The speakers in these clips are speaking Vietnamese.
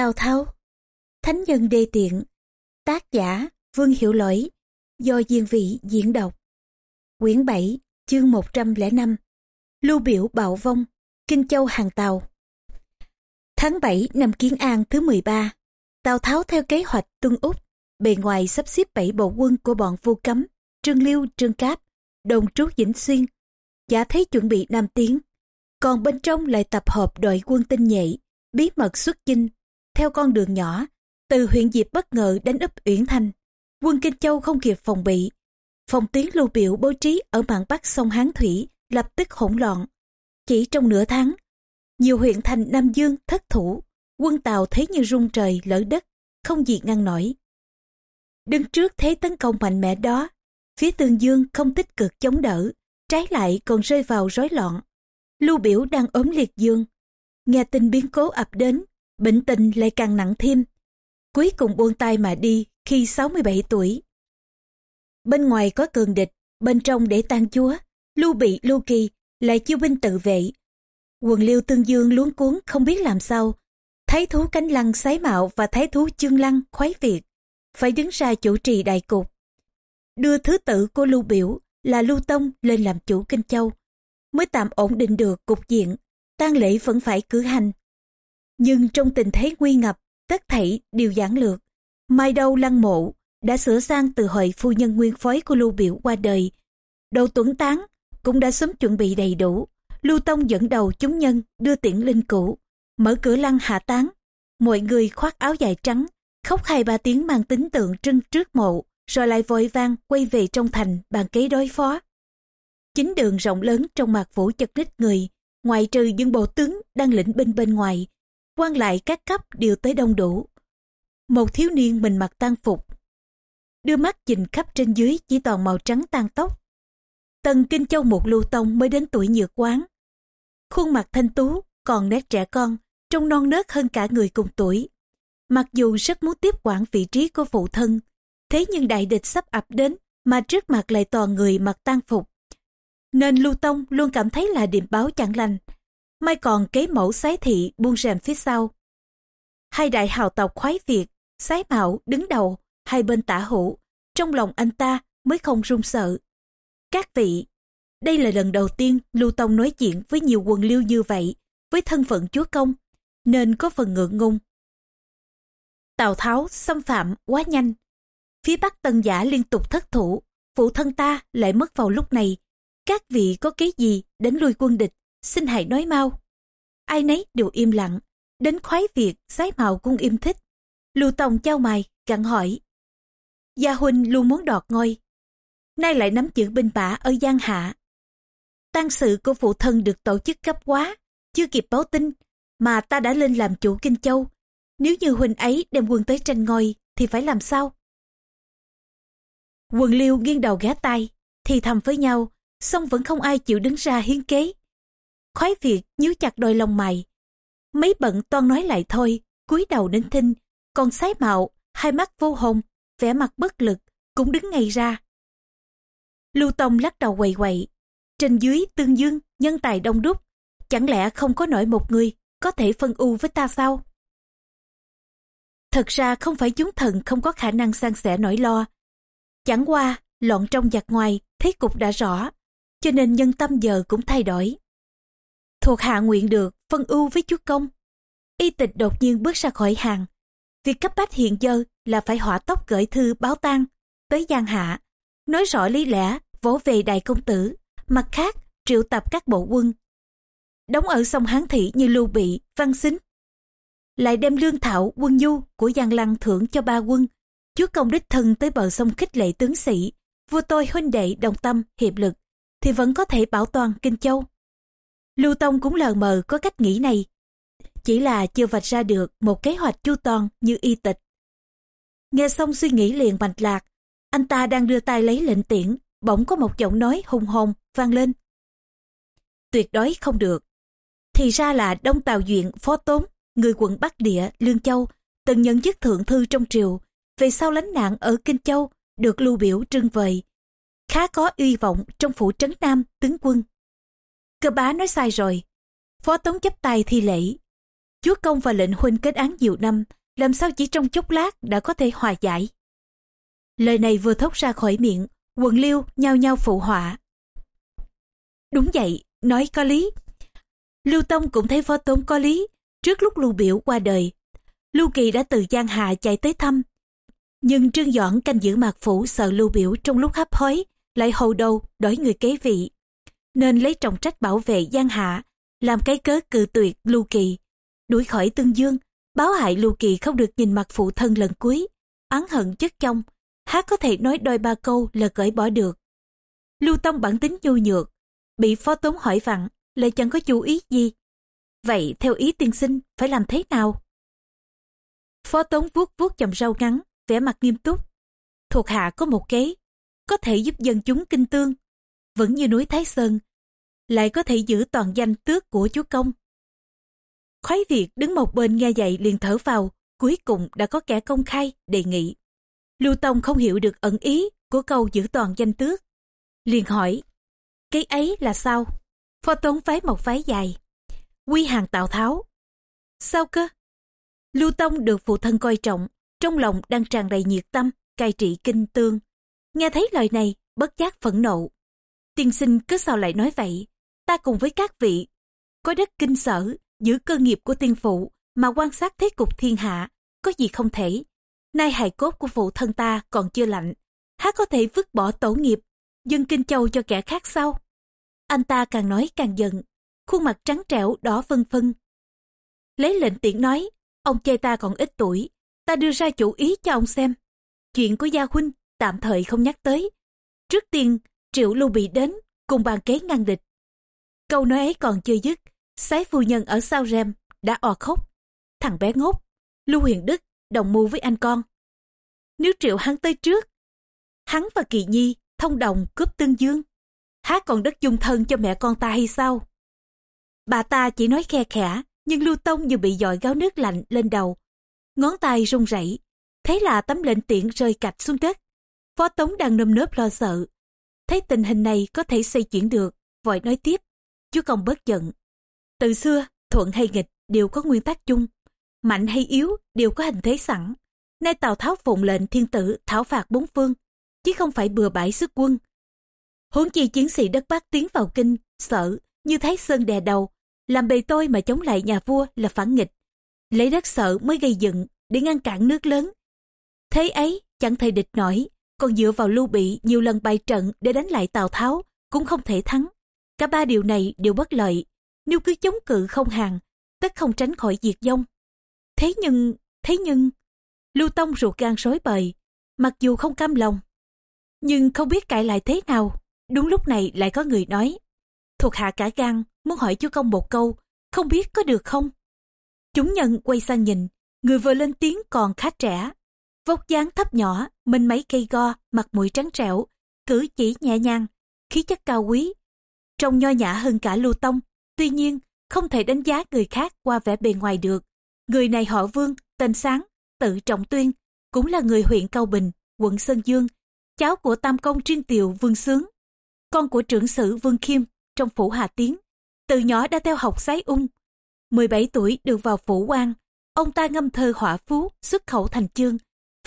Tào Tháo. Thánh nhân đê tiện. Tác giả Vương Hiểu Lỗi. Do Diên Vị diễn đọc. Quyển 7 chương 105 Lưu biểu bạo vong Kinh Châu Hàng Tàu. Tháng 7 năm Kiến An thứ 13 Tào Tháo theo kế hoạch tuân úc Bề ngoài sắp xếp bảy bộ quân của bọn Vu Cấm Trương Liêu, Trương Cáp Đồng trú Vĩnh Xuyên. Giả thấy chuẩn bị Nam Tiến Còn bên trong lại tập hợp đội quân tinh nhạy Bí mật xuất chinh theo con đường nhỏ từ huyện Diệp bất ngờ đánh úp Uyển thành quân Kinh Châu không kịp phòng bị. Phòng tuyến lưu biểu bố trí ở mạn bắc sông Hán Thủy lập tức hỗn loạn. Chỉ trong nửa tháng, nhiều huyện thành Nam Dương thất thủ, quân Tàu thấy như rung trời lỡ đất, không gì ngăn nổi. Đứng trước thế tấn công mạnh mẽ đó, phía Tương Dương không tích cực chống đỡ, trái lại còn rơi vào rối loạn. Lưu biểu đang ốm liệt dương, nghe tin biến cố ập đến, bệnh tình lại càng nặng thêm, cuối cùng buông tay mà đi khi 67 tuổi. Bên ngoài có cường địch, bên trong để tan chúa, lưu bị lưu kỳ, lại chiêu binh tự vệ. Quần liêu tương dương luống cuốn không biết làm sao. Thái thú cánh lăng sái mạo và thái thú chương lăng khoái việt, phải đứng ra chủ trì đại cục. Đưa thứ tự của lưu biểu là lưu tông lên làm chủ kinh châu, mới tạm ổn định được cục diện, tang lễ vẫn phải cử hành. Nhưng trong tình thế nguy ngập, tất thảy đều giản lược. Mai đâu lăng mộ đã sửa sang từ hồi phu nhân nguyên phối của Lưu Biểu qua đời. Đầu tuấn tán cũng đã sớm chuẩn bị đầy đủ. Lưu Tông dẫn đầu chúng nhân đưa tiễn linh cũ, mở cửa lăng hạ táng. Mọi người khoác áo dài trắng, khóc hai ba tiếng mang tính tượng trưng trước mộ, rồi lại vội vang quay về trong thành bàn kế đối phó. Chính đường rộng lớn trong mạc phủ chật ních người, ngoại trừ những bộ tướng đang lĩnh binh bên ngoài, quan lại các cấp đều tới đông đủ. Một thiếu niên mình mặc tang phục, đưa mắt nhìn khắp trên dưới chỉ toàn màu trắng tan tóc. Tần Kinh Châu một lưu tông mới đến tuổi nhược quán. Khuôn mặt thanh tú, còn nét trẻ con, trông non nớt hơn cả người cùng tuổi. Mặc dù rất muốn tiếp quản vị trí của phụ thân, thế nhưng đại địch sắp ập đến mà trước mặt lại toàn người mặc tang phục. Nên Lưu Tông luôn cảm thấy là điểm báo chẳng lành, Mai còn kế mẫu sái thị buông rèm phía sau. Hai đại hào tộc khoái Việt, sái mạo đứng đầu, hai bên tả hữu, trong lòng anh ta mới không run sợ. Các vị, đây là lần đầu tiên Lưu Tông nói chuyện với nhiều quần liêu như vậy, với thân phận chúa công, nên có phần ngượng ngung Tào Tháo xâm phạm quá nhanh. Phía Bắc Tân Giả liên tục thất thủ, phụ thân ta lại mất vào lúc này. Các vị có kế gì đánh lui quân địch xin hãy nói mau. Ai nấy đều im lặng, đến khoái việc, sái mạo cũng im thích. Lưu tòng trao mày, gặn hỏi. Gia huynh luôn muốn đọt ngôi, nay lại nắm giữ binh bả ở Giang Hạ. tang sự của phụ thân được tổ chức gấp quá, chưa kịp báo tin, mà ta đã lên làm chủ Kinh Châu. Nếu như huynh ấy đem quân tới tranh ngôi, thì phải làm sao? Quần liêu nghiêng đầu ghé tay, thì thầm với nhau, song vẫn không ai chịu đứng ra hiến kế. Khoái Việt nhíu chặt đôi lông mày. Mấy bận toan nói lại thôi, cúi đầu đến thinh, còn sái mạo, hai mắt vô hồn, vẻ mặt bất lực, cũng đứng ngay ra. Lưu Tông lắc đầu quầy quậy, trên dưới tương dương, nhân tài đông đúc, chẳng lẽ không có nổi một người có thể phân ưu với ta sao? Thật ra không phải chúng thần không có khả năng san sẻ nỗi lo. Chẳng qua, loạn trong giặc ngoài, thế cục đã rõ, cho nên nhân tâm giờ cũng thay đổi thuộc hạ nguyện được phân ưu với chúa công. Y tịch đột nhiên bước ra khỏi hàng. Việc cấp bách hiện giờ là phải hỏa tốc gửi thư báo tang tới giang hạ, nói rõ lý lẽ, vỗ về đại công tử, mặt khác triệu tập các bộ quân. Đóng ở sông hán thị như lưu bị, văn xính. Lại đem lương thảo, quân du của giang lăng thưởng cho ba quân. Chúa công đích thân tới bờ sông khích lệ tướng sĩ, vua tôi huynh đệ đồng tâm, hiệp lực, thì vẫn có thể bảo toàn kinh châu. Lưu Tông cũng lờ mờ có cách nghĩ này. Chỉ là chưa vạch ra được một kế hoạch chu toàn như y tịch. Nghe xong suy nghĩ liền mạch lạc, anh ta đang đưa tay lấy lệnh tiễn, bỗng có một giọng nói hùng hồn vang lên. Tuyệt đối không được. Thì ra là Đông Tào Duyện Phó Tốn, người quận Bắc Địa, Lương Châu, từng nhận chức thượng thư trong triều, về sau lánh nạn ở Kinh Châu, được lưu biểu trưng vời. Khá có uy vọng trong phủ trấn Nam, tướng quân. Cơ bá nói sai rồi. Phó Tống chấp tay thi lễ. chúa công và lệnh huynh kết án nhiều năm, làm sao chỉ trong chốc lát đã có thể hòa giải? Lời này vừa thốt ra khỏi miệng, quần liêu nhao nhao phụ họa. Đúng vậy, nói có lý. Lưu tông cũng thấy phó tống có lý, trước lúc lưu biểu qua đời, lưu kỳ đã từ giang hạ chạy tới thăm. Nhưng trương doãn canh giữ mạc phủ sợ lưu biểu trong lúc hấp hối, lại hầu đầu đổi người kế vị nên lấy trọng trách bảo vệ giang hạ, làm cái cớ cự tuyệt lưu kỳ. Đuổi khỏi tương dương, báo hại lưu kỳ không được nhìn mặt phụ thân lần cuối. Oán hận chất trong hát có thể nói đôi ba câu là cởi bỏ được. Lưu tông bản tính nhu nhược, bị phó tống hỏi vặn, lại chẳng có chú ý gì. Vậy theo ý tiên sinh, phải làm thế nào? Phó tống vuốt vuốt chầm rau ngắn, vẻ mặt nghiêm túc. Thuộc hạ có một kế, có thể giúp dân chúng kinh tương vẫn như núi thái sơn, lại có thể giữ toàn danh tước của chúa công. Khói việt đứng một bên nghe dậy liền thở vào, cuối cùng đã có kẻ công khai đề nghị. Lưu tông không hiểu được ẩn ý của câu giữ toàn danh tước, liền hỏi, cái ấy là sao? Phó tống phái một phái dài, quy hàng tào tháo. Sao cơ? Lưu tông được phụ thân coi trọng, trong lòng đang tràn đầy nhiệt tâm, cai trị kinh tương. Nghe thấy lời này, bất giác phẫn nộ tiên sinh cứ sao lại nói vậy? Ta cùng với các vị. Có đất kinh sở, giữ cơ nghiệp của tiên phụ, mà quan sát thế cục thiên hạ, có gì không thể? Nay hài cốt của phụ thân ta còn chưa lạnh, há có thể vứt bỏ tổ nghiệp, dân kinh châu cho kẻ khác sau anh ta càng nói càng giận, khuôn mặt trắng trẻo đỏ phân phân lấy lệnh tiện nói, ông chê ta còn ít tuổi, ta đưa ra chủ ý cho ông xem. Chuyện của gia huynh tạm thời không nhắc tới. Trước tiên triệu lưu bị đến, cùng bàn kế ngăn địch. Câu nói ấy còn chưa dứt, sái phu nhân ở sau rem đã ò khóc. Thằng bé ngốc, lưu huyền đức đồng mưu với anh con. Nếu triệu hắn tới trước, hắn và kỳ nhi thông đồng cướp tương dương. Há còn đất dung thân cho mẹ con ta hay sao? Bà ta chỉ nói khe khẽ, nhưng lưu tông như bị dội gáo nước lạnh lên đầu. Ngón tay run rẩy, thế là tấm lệnh tiện rơi cạch xuống đất. Phó tống đang nơm nớp lo sợ thấy tình hình này có thể xây chuyển được, vội nói tiếp, chúa công bớt giận. Từ xưa, thuận hay nghịch đều có nguyên tắc chung, mạnh hay yếu đều có hình thế sẵn. Nay tào tháo phụng lệnh thiên tử thảo phạt bốn phương, chứ không phải bừa bãi sức quân. Huống chi chiến sĩ đất bắc tiến vào kinh, sợ như thái sơn đè đầu, làm bề tôi mà chống lại nhà vua là phản nghịch. Lấy đất sợ mới gây dựng để ngăn cản nước lớn. Thế ấy, chẳng thể địch nổi còn dựa vào lưu bị nhiều lần bày trận để đánh lại tào tháo, cũng không thể thắng. Cả ba điều này đều bất lợi. Nếu cứ chống cự không hàng tất không tránh khỏi diệt vong. Thế nhưng thế nhưng, lưu tông ruột gan rối bời, mặc dù không cam lòng. Nhưng không biết cãi lại thế nào, đúng lúc này lại có người nói, thuộc hạ cả gan, muốn hỏi chúa công một câu, không biết có được không? Chúng nhân quay sang nhìn, người vừa lên tiếng còn khá trẻ vóc dáng thấp nhỏ mình mấy cây go, mặt mũi trắng trẻo, cử chỉ nhẹ nhàng, khí chất cao quý. Trông nho nhã hơn cả lưu tông, tuy nhiên, không thể đánh giá người khác qua vẻ bề ngoài được. Người này họ vương, tên sáng, tự trọng tuyên, cũng là người huyện cao bình, quận sơn dương, cháu của tam công triên tiều vương sướng, con của trưởng sử vương khiêm trong phủ hà tiến, từ nhỏ đã theo học sái ung. 17 tuổi được vào phủ quan, ông ta ngâm thơ họa phú, xuất khẩu thành chương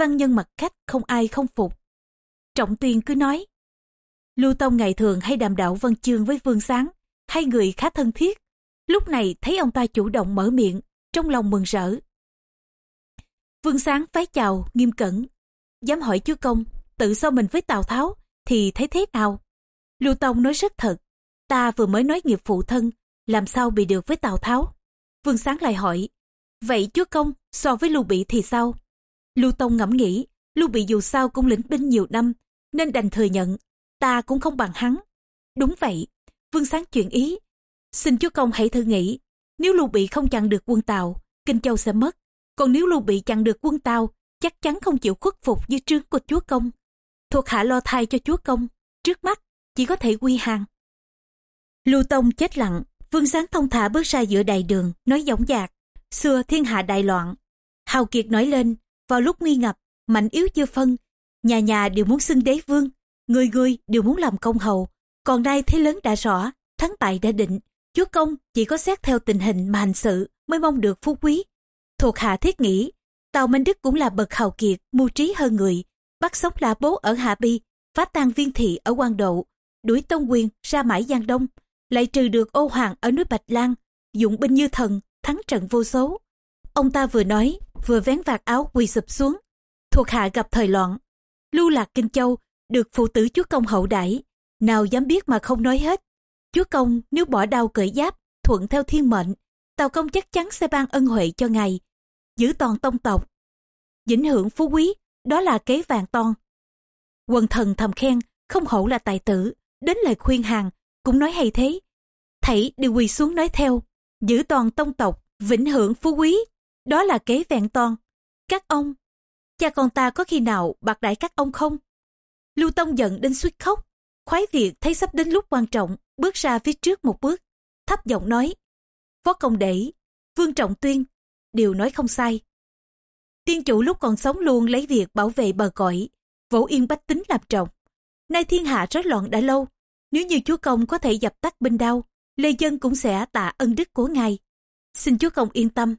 văn nhân mặt khách không ai không phục. Trọng tuyên cứ nói, lưu tông ngày thường hay đàm đạo văn chương với vương sáng, hai người khá thân thiết. Lúc này thấy ông ta chủ động mở miệng, trong lòng mừng rỡ. Vương sáng phái chào, nghiêm cẩn, dám hỏi chúa công, tự so mình với tào tháo thì thấy thế nào? Lưu tông nói rất thật, ta vừa mới nói nghiệp phụ thân, làm sao bị được với tào tháo? Vương sáng lại hỏi, vậy chúa công, so với lưu bị thì sao? Lưu tông ngẫm nghĩ, lưu bị dù sao cũng lĩnh binh nhiều năm, nên đành thừa nhận, ta cũng không bằng hắn. Đúng vậy, vương sáng chuyện ý, xin chúa công hãy thử nghĩ, nếu lưu bị không chặn được quân tàu kinh châu sẽ mất. Còn nếu lưu bị chặn được quân tàu chắc chắn không chịu khuất phục như trướng của chúa công. Thuộc hạ lo thay cho chúa công, trước mắt chỉ có thể quy hàng. Lưu tông chết lặng, vương sáng thông thả bước ra giữa đại đường, nói dõng dạc, xưa thiên hạ đại loạn. Hào kiệt nói lên vào lúc nguy ngập mạnh yếu chưa phân nhà nhà đều muốn xưng đế vương người người đều muốn làm công hầu còn nay thế lớn đã rõ thắng bại đã định chúa công chỉ có xét theo tình hình mà hành sự mới mong được phú quý. Thuộc hạ thiết nghĩ, Tào Minh Đức cũng là bậc hào kiệt, mưu trí hơn người, bắt sống lã bố ở Hạ Bi, phá tan viên thị ở quan Độ, đuổi Tông Quyền ra mãi Giang Đông, lại trừ được ô hoàng ở núi Bạch Lan, dụng binh như thần, thắng trận vô số. Ông ta vừa nói, vừa vén vạt áo quỳ sụp xuống. Thuộc hạ gặp thời loạn. Lưu lạc Kinh Châu, được phụ tử chúa công hậu đãi nào dám biết mà không nói hết. Chúa công nếu bỏ đau cởi giáp, thuận theo thiên mệnh, Tào công chắc chắn sẽ ban ân huệ cho ngài, giữ toàn tông tộc. Vĩnh hưởng phú quý, đó là kế vàng ton. Quần thần thầm khen, không hổ là tài tử, đến lời khuyên hàng, cũng nói hay thế. Thảy đều quỳ xuống nói theo, giữ toàn tông tộc, vĩnh hưởng phú quý, đó là kế vẹn toàn. Các ông, cha con ta có khi nào bạc đại các ông không? Lưu Tông giận đến suýt khóc, khoái việc thấy sắp đến lúc quan trọng, bước ra phía trước một bước, thấp giọng nói. Phó công để, Vương Trọng Tuyên, đều nói không sai. Tiên chủ lúc còn sống luôn lấy việc bảo vệ bờ cõi, vỗ yên bách tính làm trọng. Nay thiên hạ rối loạn đã lâu, nếu như chúa công có thể dập tắt binh đau, lê dân cũng sẽ tạ ân đức của ngài. Xin chúa công yên tâm,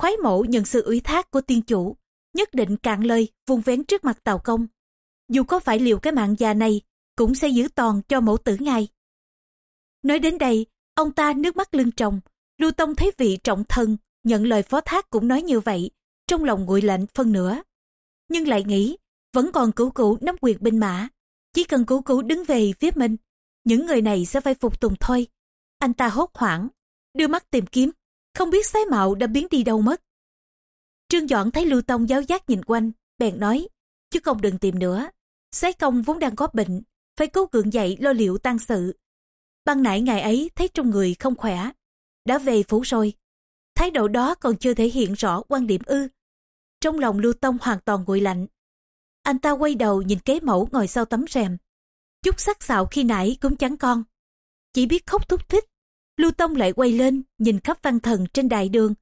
khoái mẫu nhận sự ủy thác của tiên chủ, nhất định cạn lời vùng vén trước mặt tàu công. Dù có phải liều cái mạng già này, cũng sẽ giữ toàn cho mẫu tử ngài. Nói đến đây, ông ta nước mắt lưng tròng, Lưu Tông thấy vị trọng thân, nhận lời phó thác cũng nói như vậy, trong lòng nguội lạnh phân nửa. Nhưng lại nghĩ, vẫn còn cửu cửu nắm quyền binh mã, chỉ cần cửu cửu đứng về phía mình, những người này sẽ phải phục tùng thôi. Anh ta hốt hoảng, đưa mắt tìm kiếm, không biết sái mạo đã biến đi đâu mất. Trương Dọn thấy Lưu Tông giáo giác nhìn quanh, bèn nói, chứ không đừng tìm nữa. Sái công vốn đang có bệnh, phải cố cường dậy lo liệu tăng sự. Ban nãy ngày ấy thấy trong người không khỏe, đã về phủ rồi. Thái độ đó còn chưa thể hiện rõ quan điểm ư. Trong lòng Lưu Tông hoàn toàn nguội lạnh. Anh ta quay đầu nhìn kế mẫu ngồi sau tấm rèm. Chút sắc sạo khi nãy cũng chẳng con. Chỉ biết khóc thúc thích. Lưu Tông lại quay lên, nhìn khắp văn thần trên đại đường.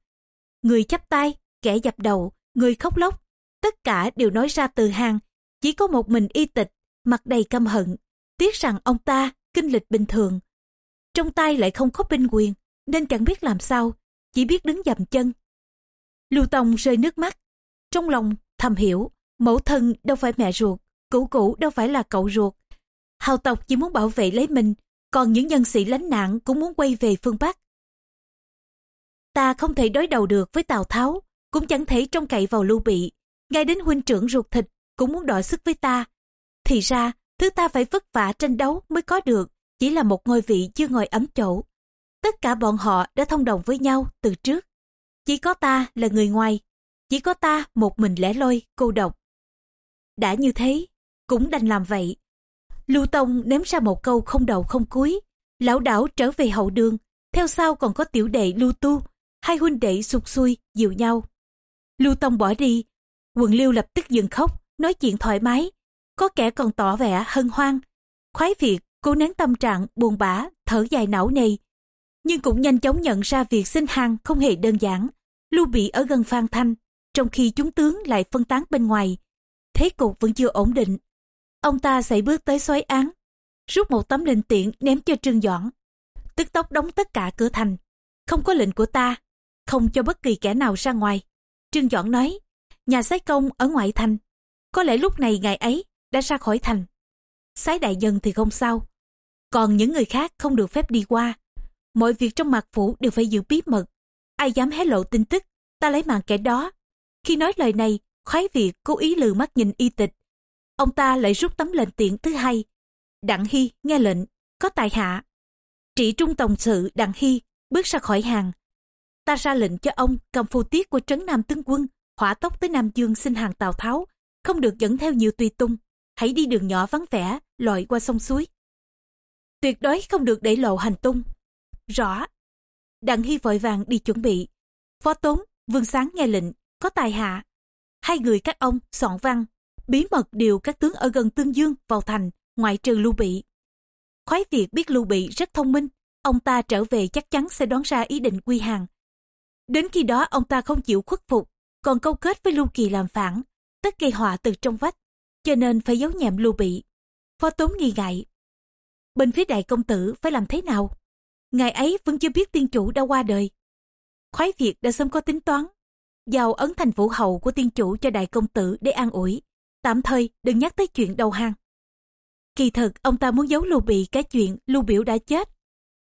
Người chắp tay, kẻ dập đầu, người khóc lóc. Tất cả đều nói ra từ hàng. Chỉ có một mình y tịch, mặt đầy căm hận. Tiếc rằng ông ta, kinh lịch bình thường. Trong tay lại không có binh quyền, nên chẳng biết làm sao, chỉ biết đứng dầm chân. Lưu Tông rơi nước mắt. Trong lòng, thầm hiểu, mẫu thân đâu phải mẹ ruột, cũ cũ đâu phải là cậu ruột. Hào tộc chỉ muốn bảo vệ lấy mình, còn những nhân sĩ lánh nạn cũng muốn quay về phương Bắc. Ta không thể đối đầu được với Tào Tháo, cũng chẳng thể trông cậy vào Lưu Bị. Ngay đến huynh trưởng ruột thịt cũng muốn đòi sức với ta. Thì ra, thứ ta phải vất vả tranh đấu mới có được, chỉ là một ngôi vị chưa ngồi ấm chỗ. Tất cả bọn họ đã thông đồng với nhau từ trước. Chỉ có ta là người ngoài, chỉ có ta một mình lẻ loi, cô độc. Đã như thế, cũng đành làm vậy. Lưu Tông ném ra một câu không đầu không cuối, lão đảo trở về hậu đường, theo sau còn có tiểu đệ Lưu Tu, hai huynh đệ sụt xuôi, dịu nhau. Lưu Tông bỏ đi, quần Lưu lập tức dừng khóc, nói chuyện thoải mái, có kẻ còn tỏ vẻ hân hoan. Khoái việc, cố nén tâm trạng buồn bã, thở dài não nề, nhưng cũng nhanh chóng nhận ra việc sinh hàng không hề đơn giản. Lưu Bị ở gần Phan Thanh, trong khi chúng tướng lại phân tán bên ngoài. Thế cục vẫn chưa ổn định. Ông ta xảy bước tới xoáy án, rút một tấm lệnh tiện ném cho Trương Doãn. Tức tốc đóng tất cả cửa thành. Không có lệnh của ta, không cho bất kỳ kẻ nào ra ngoài. Trương Doãn nói, nhà sái công ở ngoại thành. Có lẽ lúc này ngày ấy đã ra khỏi thành. Sái đại dân thì không sao. Còn những người khác không được phép đi qua mọi việc trong mặt phủ đều phải giữ bí mật. Ai dám hé lộ tin tức, ta lấy mạng kẻ đó. Khi nói lời này, khoái việc cố ý lừ mắt nhìn y tịch. Ông ta lại rút tấm lệnh tiện thứ hai. Đặng Hy nghe lệnh, có tài hạ. Trị trung tổng sự Đặng Hy bước ra khỏi hàng. Ta ra lệnh cho ông cầm phù tiết của trấn Nam tướng quân, hỏa tốc tới Nam Dương xin hàng Tào Tháo, không được dẫn theo nhiều tùy tung. Hãy đi đường nhỏ vắng vẻ, lội qua sông suối. Tuyệt đối không được để lộ hành tung, Rõ. Đặng Hy vội vàng đi chuẩn bị. Phó Tốn, Vương Sáng nghe lệnh, có tài hạ. Hai người các ông soạn văn, bí mật điều các tướng ở gần Tương Dương vào thành, ngoại trừ Lưu Bị. Khoái Việt biết Lưu Bị rất thông minh, ông ta trở về chắc chắn sẽ đoán ra ý định quy hàng. Đến khi đó ông ta không chịu khuất phục, còn câu kết với Lưu Kỳ làm phản, tất gây họa từ trong vách, cho nên phải giấu nhẹm Lưu Bị. Phó Tốn nghi ngại. Bên phía đại công tử phải làm thế nào? Ngày ấy vẫn chưa biết tiên chủ đã qua đời. khoái Việt đã sớm có tính toán. Giao ấn thành vũ hậu của tiên chủ cho đại công tử để an ủi. Tạm thời đừng nhắc tới chuyện đầu hàng. Kỳ thực ông ta muốn giấu Lưu Bị cái chuyện Lưu Biểu đã chết.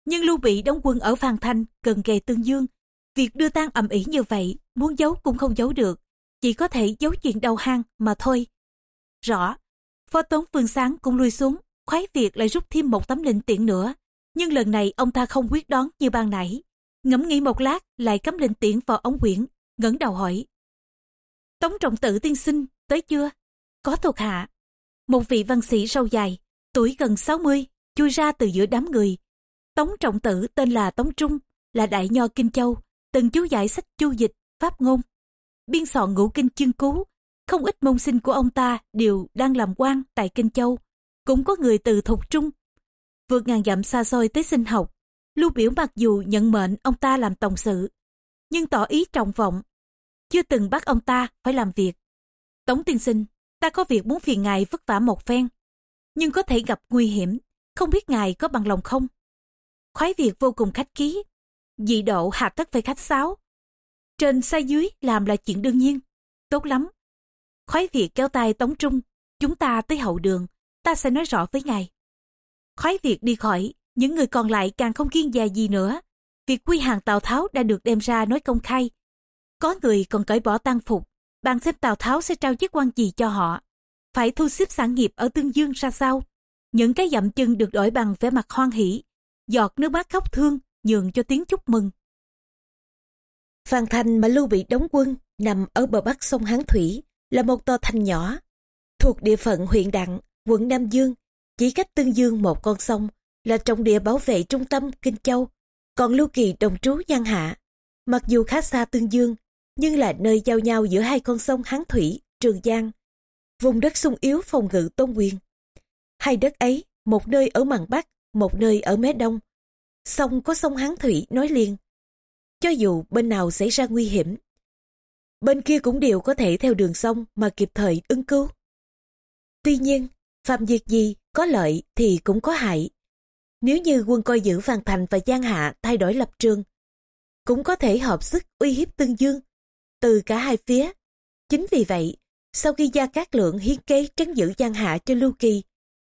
Nhưng Lưu Bị đóng quân ở Phan Thanh gần kề Tương Dương. Việc đưa tang ầm ĩ như vậy, muốn giấu cũng không giấu được. Chỉ có thể giấu chuyện đầu hang mà thôi. Rõ, Phó Tống Phương Sáng cũng lui xuống, khoái Việt lại rút thêm một tấm lệnh tiện nữa. Nhưng lần này ông ta không quyết đoán như ban nãy. Ngẫm nghĩ một lát lại cắm lệnh tiễn vào ống quyển, ngẩng đầu hỏi. Tống trọng tử tiên sinh, tới chưa? Có thuộc hạ. Một vị văn sĩ sâu dài, tuổi gần 60, chui ra từ giữa đám người. Tống trọng tử tên là Tống Trung, là đại nho Kinh Châu, từng chú giải sách chu dịch, pháp ngôn. Biên soạn ngũ kinh chương cứu, không ít môn sinh của ông ta đều đang làm quan tại Kinh Châu. Cũng có người từ Thục Trung, vượt ngàn dặm xa xôi tới sinh học. Lưu biểu mặc dù nhận mệnh ông ta làm tổng sự, nhưng tỏ ý trọng vọng, chưa từng bắt ông ta phải làm việc. Tống tiên sinh, ta có việc muốn phiền ngài vất vả một phen, nhưng có thể gặp nguy hiểm, không biết ngài có bằng lòng không? Khoái việc vô cùng khách khí, dị độ hạ tất phải khách sáo. Trên xa dưới làm là chuyện đương nhiên, tốt lắm. Khoái việc kéo tay Tống Trung, chúng ta tới hậu đường, ta sẽ nói rõ với ngài. Khoái việc đi khỏi, những người còn lại càng không kiên dè gì nữa. Việc quy hàng Tào Tháo đã được đem ra nói công khai. Có người còn cởi bỏ tang phục, bàn xếp Tào Tháo sẽ trao chức quan gì cho họ. Phải thu xếp sản nghiệp ở Tương Dương ra sao? Những cái dặm chân được đổi bằng vẻ mặt hoan hỷ, giọt nước mắt khóc thương, nhường cho tiếng chúc mừng. Phan Thành mà Lưu bị đóng quân, nằm ở bờ bắc sông Hán Thủy, là một tòa thành nhỏ, thuộc địa phận huyện Đặng, quận Nam Dương, chỉ cách Tương Dương một con sông, là trọng địa bảo vệ trung tâm Kinh Châu, còn Lưu Kỳ đồng trú Giang Hạ. Mặc dù khá xa Tương Dương, nhưng là nơi giao nhau giữa hai con sông Hán Thủy, Trường Giang. Vùng đất sung yếu phòng ngự tôn quyền. Hai đất ấy, một nơi ở mạn Bắc, một nơi ở mé Đông. Sông có sông Hán Thủy nối liền. Cho dù bên nào xảy ra nguy hiểm, bên kia cũng đều có thể theo đường sông mà kịp thời ứng cứu. Tuy nhiên, phạm việc gì có lợi thì cũng có hại. Nếu như quân coi giữ Phan Thành và Giang Hạ thay đổi lập trường, cũng có thể hợp sức uy hiếp Tương Dương từ cả hai phía. Chính vì vậy, sau khi Gia Cát Lượng hiến kế trấn giữ Giang Hạ cho Lưu Kỳ,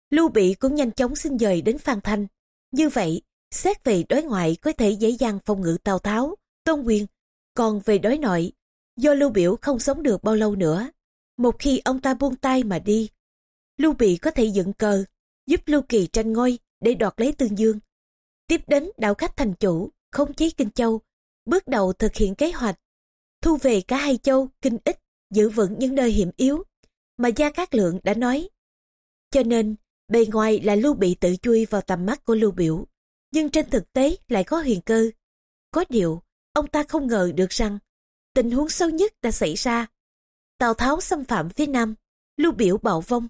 Lưu Bị cũng nhanh chóng xin dời đến Phan Thanh. Như vậy, xét về đối ngoại có thể dễ dàng phòng ngự Tào Tháo, Tôn Quyền. Còn về đối nội, do Lưu Biểu không sống được bao lâu nữa, một khi ông ta buông tay mà đi, Lưu Bị có thể dựng cờ, giúp Lưu Kỳ tranh ngôi để đoạt lấy Tương Dương. Tiếp đến đạo khách thành chủ, khống chế Kinh Châu, bước đầu thực hiện kế hoạch, thu về cả hai châu, Kinh Ích, giữ vững những nơi hiểm yếu, mà Gia Cát Lượng đã nói. Cho nên, bề ngoài là Lưu Bị tự chui vào tầm mắt của Lưu Biểu, nhưng trên thực tế lại có huyền cơ. Có điều, ông ta không ngờ được rằng, tình huống xấu nhất đã xảy ra. Tào Tháo xâm phạm phía Nam, Lưu Biểu bạo vong,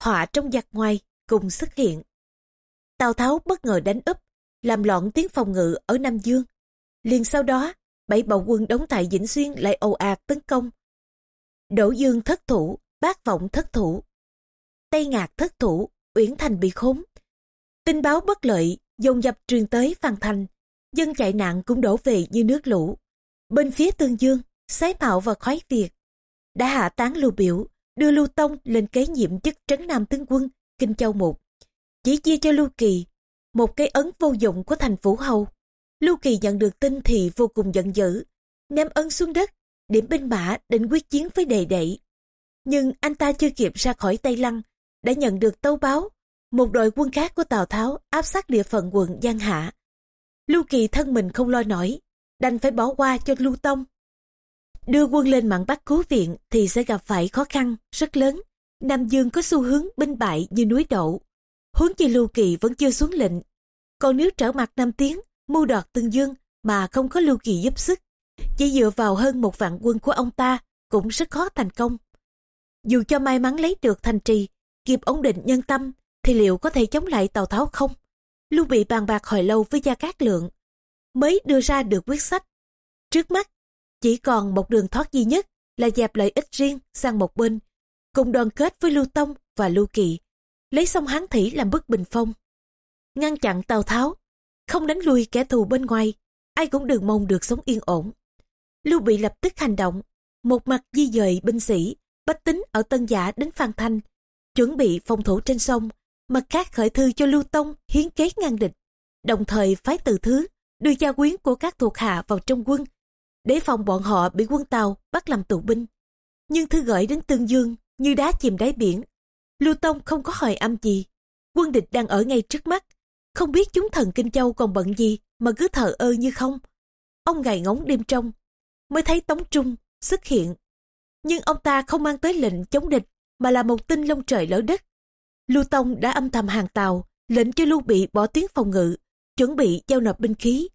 họa trong giặc ngoài cùng xuất hiện. Tào Tháo bất ngờ đánh úp, làm loạn tiếng phòng ngự ở Nam Dương. Liền sau đó, bảy bầu quân đóng tại Vĩnh Xuyên lại ồ ạt tấn công. Đỗ Dương thất thủ, bác vọng thất thủ. Tây Ngạc thất thủ, Uyển Thành bị khốn. Tin báo bất lợi, dồn dập truyền tới Phan Thành. Dân chạy nạn cũng đổ về như nước lũ. Bên phía Tương Dương, Sái Mạo và Khói Việt đã hạ tán lưu biểu, đưa Lưu Tông lên kế nhiệm chức trấn Nam tướng quân, Kinh Châu Mục. Chỉ chia cho Lưu Kỳ, một cái ấn vô dụng của thành phủ hầu. Lưu Kỳ nhận được tin thì vô cùng giận dữ, ném ấn xuống đất, điểm binh mã định quyết chiến với đệ đệ. Nhưng anh ta chưa kịp ra khỏi Tây Lăng, đã nhận được tâu báo, một đội quân khác của Tào Tháo áp sát địa phận quận Giang Hạ. Lưu Kỳ thân mình không lo nổi, đành phải bỏ qua cho Lưu Tông. Đưa quân lên mạn Bắc cứu viện thì sẽ gặp phải khó khăn rất lớn. Nam Dương có xu hướng binh bại như núi đậu. Huống chi Lưu Kỳ vẫn chưa xuống lệnh. Còn nếu trở mặt Nam Tiến, mưu đoạt Tương Dương mà không có Lưu Kỳ giúp sức, chỉ dựa vào hơn một vạn quân của ông ta cũng rất khó thành công. Dù cho may mắn lấy được thành trì, kịp ổn định nhân tâm, thì liệu có thể chống lại Tào Tháo không? Lưu Bị bàn bạc hồi lâu với Gia Cát Lượng, mới đưa ra được quyết sách. Trước mắt, chỉ còn một đường thoát duy nhất là dẹp lợi ích riêng sang một bên, cùng đoàn kết với Lưu Tông và Lưu Kỳ, lấy sông Hán Thủy làm bức bình phong. Ngăn chặn Tào Tháo, không đánh lui kẻ thù bên ngoài, ai cũng đừng mong được sống yên ổn. Lưu Bị lập tức hành động, một mặt di dời binh sĩ, bách tính ở Tân Giả đến Phan Thanh, chuẩn bị phòng thủ trên sông, mặt khác khởi thư cho Lưu Tông hiến kế ngăn địch, đồng thời phái từ thứ đưa gia quyến của các thuộc hạ vào trong quân, để phòng bọn họ bị quân Tàu bắt làm tù binh. Nhưng thư gửi đến Tương Dương như đá chìm đáy biển. Lưu Tông không có hỏi âm gì, quân địch đang ở ngay trước mắt, không biết chúng thần Kinh Châu còn bận gì mà cứ thờ ơ như không. Ông ngày ngóng đêm trong, mới thấy Tống Trung xuất hiện. Nhưng ông ta không mang tới lệnh chống địch mà là một tin lông trời lỡ đất. Lưu Tông đã âm thầm hàng tàu, lệnh cho Lưu Bị bỏ tiếng phòng ngự, chuẩn bị giao nộp binh khí.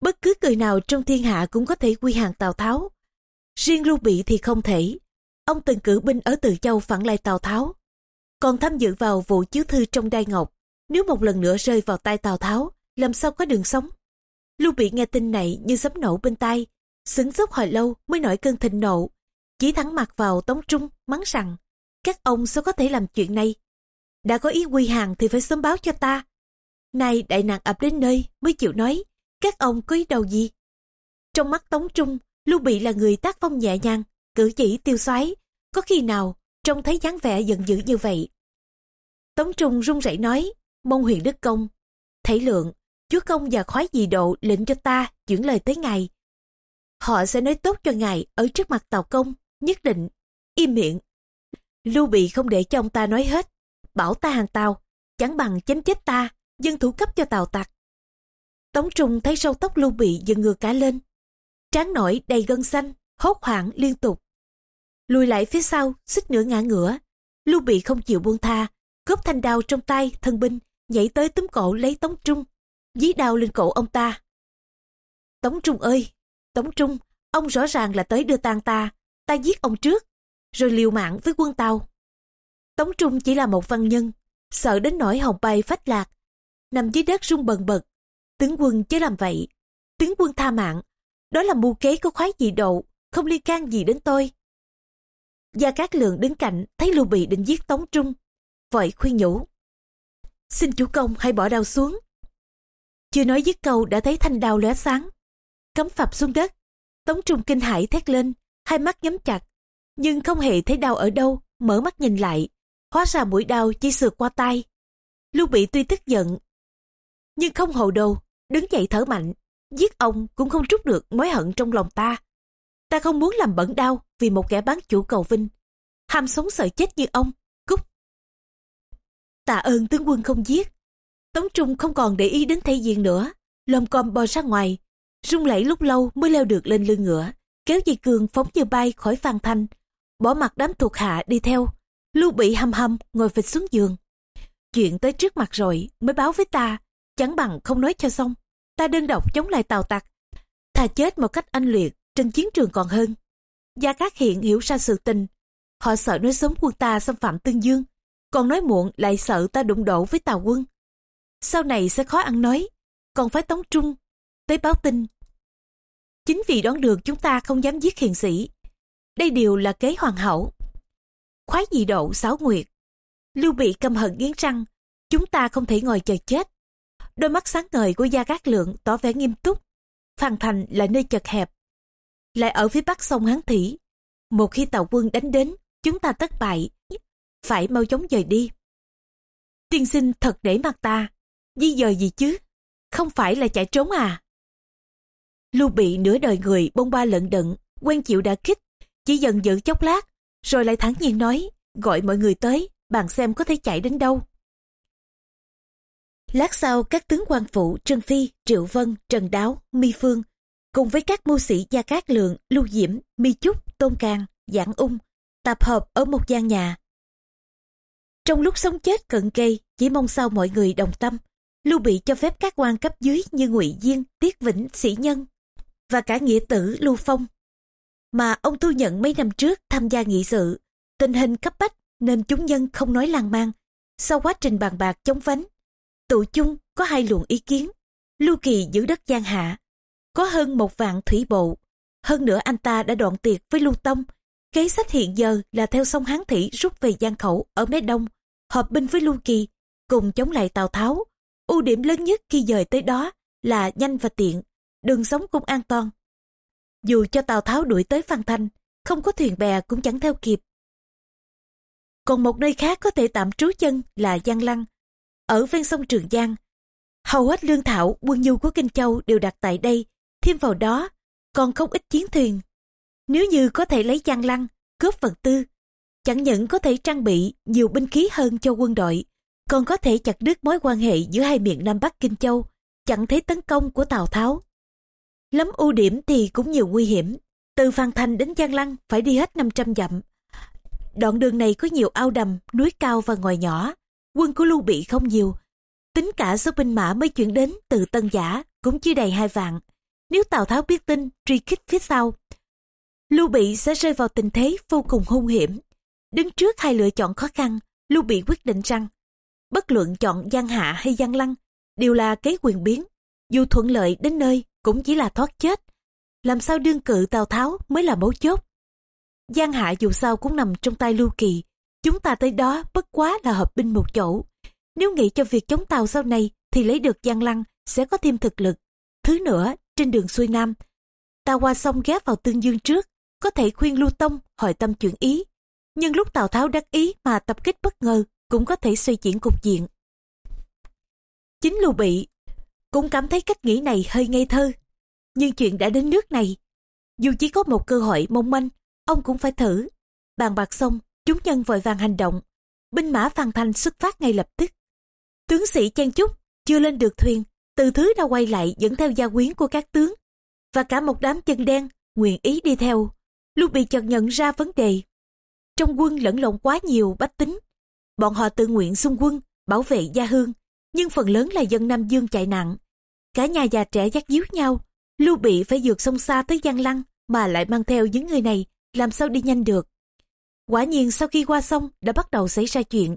Bất cứ người nào trong thiên hạ cũng có thể quy hàng Tào Tháo. Riêng Lưu Bị thì không thể. Ông từng cử binh ở Từ Châu phản lại Tào Tháo. Còn tham dự vào vụ chiếu thư trong đai ngọc. Nếu một lần nữa rơi vào tay Tào Tháo, làm sao có đường sống? Lưu Bị nghe tin này như sấm nổ bên tai, sững sốt hồi lâu mới nổi cơn thịnh nộ, chỉ thẳng mặt vào Tống Trung mắng rằng các ông sao có thể làm chuyện này? Đã có ý quy hàng thì phải sớm báo cho ta. Nay đại nạn ập đến nơi mới chịu nói, các ông có ý đầu gì? Trong mắt Tống Trung, Lưu Bị là người tác phong nhẹ nhàng, cử chỉ tiêu xoáy, có khi nào trông thấy dáng vẻ giận dữ như vậy. Tống Trung run rẩy nói, mong huyền đức công, thấy lượng, chúa công và khoái dị độ lệnh cho ta chuyển lời tới ngài. Họ sẽ nói tốt cho ngài ở trước mặt tàu công, nhất định, im miệng. Lưu Bị không để cho ông ta nói hết, bảo ta hàng tàu, chẳng bằng chém chết ta, dân thủ cấp cho tàu tặc. Tống Trung thấy sâu tóc Lưu Bị dần ngừa cả lên, trán nổi đầy gân xanh, hốt hoảng liên tục. Lùi lại phía sau, xích nửa ngã ngửa. Lưu Bị không chịu buông tha, cướp thanh đao trong tay thân binh, nhảy tới túm cổ lấy Tống Trung, dí đao lên cổ ông ta. Tống Trung ơi, Tống Trung, ông rõ ràng là tới đưa tang ta, ta giết ông trước, rồi liều mạng với quân Tàu. Tống Trung chỉ là một văn nhân, sợ đến nỗi hồng bay phách lạc, nằm dưới đất rung bần bật. Tướng quân chứ làm vậy, tướng quân tha mạng, đó là mưu kế có khoái dị độ, không liên can gì đến tôi. Gia Cát Lượng đứng cạnh thấy Lưu Bị định giết Tống Trung, vội khuyên nhủ. Xin chủ công hãy bỏ đao xuống. Chưa nói dứt câu đã thấy thanh đao lóe sáng. Cắm phập xuống đất. Tống Trung kinh hãi thét lên, hai mắt nhắm chặt. Nhưng không hề thấy đau ở đâu, mở mắt nhìn lại. Hóa ra mũi đau chỉ sượt qua tay. Lưu Bị tuy tức giận, nhưng không hồ đồ, đứng dậy thở mạnh. Giết ông cũng không trút được mối hận trong lòng ta. Ta không muốn làm bẩn đau vì một kẻ bán chủ cầu vinh. Ham sống sợ chết như ông. Tạ ơn tướng quân không giết. Tống Trung không còn để ý đến thể diện nữa. Lom com bò ra ngoài. rung lẫy lúc lâu mới leo được lên lưng ngựa. Kéo dây cường phóng như bay khỏi phan thanh. Bỏ mặt đám thuộc hạ đi theo. Lưu bị hăm hăm ngồi phịch xuống giường. Chuyện tới trước mặt rồi mới báo với ta. Chẳng bằng không nói cho xong. Ta đơn độc chống lại tàu tặc. Thà chết một cách anh luyện trên chiến trường còn hơn. Gia Cát Hiện hiểu ra sự tình. Họ sợ nói sớm quân ta xâm phạm Tương Dương, còn nói muộn lại sợ ta đụng độ với Tàu quân. Sau này sẽ khó ăn nói, còn phải tống trung, tới báo tin. Chính vì đoán được chúng ta không dám giết hiền sĩ. Đây đều là kế hoàn hảo. Khoái dị độ sáu nguyệt. Lưu bị căm hận nghiến răng, chúng ta không thể ngồi chờ chết. Đôi mắt sáng ngời của Gia Cát Lượng tỏ vẻ nghiêm túc. Phan Thành là nơi chật hẹp, lại ở phía bắc sông Hán Thủy. Một khi tàu quân đánh đến, chúng ta thất bại, phải mau chóng rời đi. Tiên sinh thật để mặt ta, di dời gì chứ, không phải là chạy trốn à. Lưu bị nửa đời người bông ba lận đận, quen chịu đã kích, chỉ dần giữ chốc lát, rồi lại thẳng nhiên nói, gọi mọi người tới, bàn xem có thể chạy đến đâu. Lát sau các tướng quan phụ trương Phi, Triệu Vân, Trần Đáo, Mi Phương cùng với các mưu sĩ Gia Cát Lượng, Lưu Diễm, Mi Chúc, Tôn Càng, Giảng Ung, tập hợp ở một gian nhà. Trong lúc sống chết cận kề, chỉ mong sao mọi người đồng tâm, Lưu Bị cho phép các quan cấp dưới như Ngụy Diên, Tiết Vĩnh, Sĩ Nhân và cả nghĩa tử Lưu Phong. Mà ông thu nhận mấy năm trước tham gia nghị sự, tình hình cấp bách nên chúng nhân không nói lan man. Sau quá trình bàn bạc chống vánh, tụ chung có hai luồng ý kiến. Lưu Kỳ giữ đất Giang Hạ, có hơn một vạn thủy bộ. Hơn nữa anh ta đã đoạn tiệc với Lưu Tông. Kế sách hiện giờ là theo sông Hán Thủy rút về Giang Khẩu ở Mé Đông, hợp binh với Lưu Kỳ, cùng chống lại Tào Tháo. ưu điểm lớn nhất khi dời tới đó là nhanh và tiện, đường sống cũng an toàn. Dù cho Tào Tháo đuổi tới Phan Thanh, không có thuyền bè cũng chẳng theo kịp. Còn một nơi khác có thể tạm trú chân là Giang Lăng, ở ven sông Trường Giang. Hầu hết lương thảo, quân nhu của Kinh Châu đều đặt tại đây, thêm vào đó, còn không ít chiến thuyền. Nếu như có thể lấy Giang Lăng, cướp vật tư, chẳng những có thể trang bị nhiều binh khí hơn cho quân đội, còn có thể chặt đứt mối quan hệ giữa hai miền Nam Bắc Kinh Châu, chặn thế tấn công của Tào Tháo. Lắm ưu điểm thì cũng nhiều nguy hiểm, từ Phan Thành đến Giang Lăng phải đi hết 500 dặm. Đoạn đường này có nhiều ao đầm, núi cao và ngòi nhỏ, quân của Lưu Bị không nhiều. Tính cả số binh mã mới chuyển đến từ Tân Giả cũng chưa đầy hai vạn. Nếu Tào Tháo biết tin, truy kích phía sau, Lưu Bị sẽ rơi vào tình thế vô cùng hung hiểm. Đứng trước hai lựa chọn khó khăn, Lưu Bị quyết định rằng bất luận chọn Giang Hạ hay Giang Lăng đều là kế quyền biến. Dù thuận lợi đến nơi cũng chỉ là thoát chết. Làm sao đương cự Tào Tháo mới là mấu chốt. Giang Hạ dù sao cũng nằm trong tay Lưu Kỳ. Chúng ta tới đó bất quá là hợp binh một chỗ. Nếu nghĩ cho việc chống Tàu sau này thì lấy được Giang Lăng sẽ có thêm thực lực. Thứ nữa, trên đường xuôi Nam, ta qua sông ghé vào Tương Dương trước, có thể khuyên Lưu Tông hỏi tâm chuyển ý. Nhưng lúc Tào Tháo đắc ý mà tập kích bất ngờ cũng có thể xoay chuyển cục diện. Chính Lưu Bị cũng cảm thấy cách nghĩ này hơi ngây thơ. Nhưng chuyện đã đến nước này, dù chỉ có một cơ hội mong manh, ông cũng phải thử. Bàn bạc xong, chúng nhân vội vàng hành động. Binh mã Phan Thanh xuất phát ngay lập tức. Tướng sĩ chen chúc, chưa lên được thuyền, từ thứ đã quay lại dẫn theo gia quyến của các tướng. Và cả một đám chân đen, nguyện ý đi theo. Lưu bị chợt nhận ra vấn đề. Trong quân lẫn lộn quá nhiều bách tính. Bọn họ tự nguyện xung quân, bảo vệ gia hương. Nhưng phần lớn là dân Nam Dương chạy nạn. Cả nhà già trẻ dắt díu nhau. Lưu Bị phải vượt sông xa tới Giang Lăng mà lại mang theo những người này làm sao đi nhanh được. Quả nhiên sau khi qua sông đã bắt đầu xảy ra chuyện.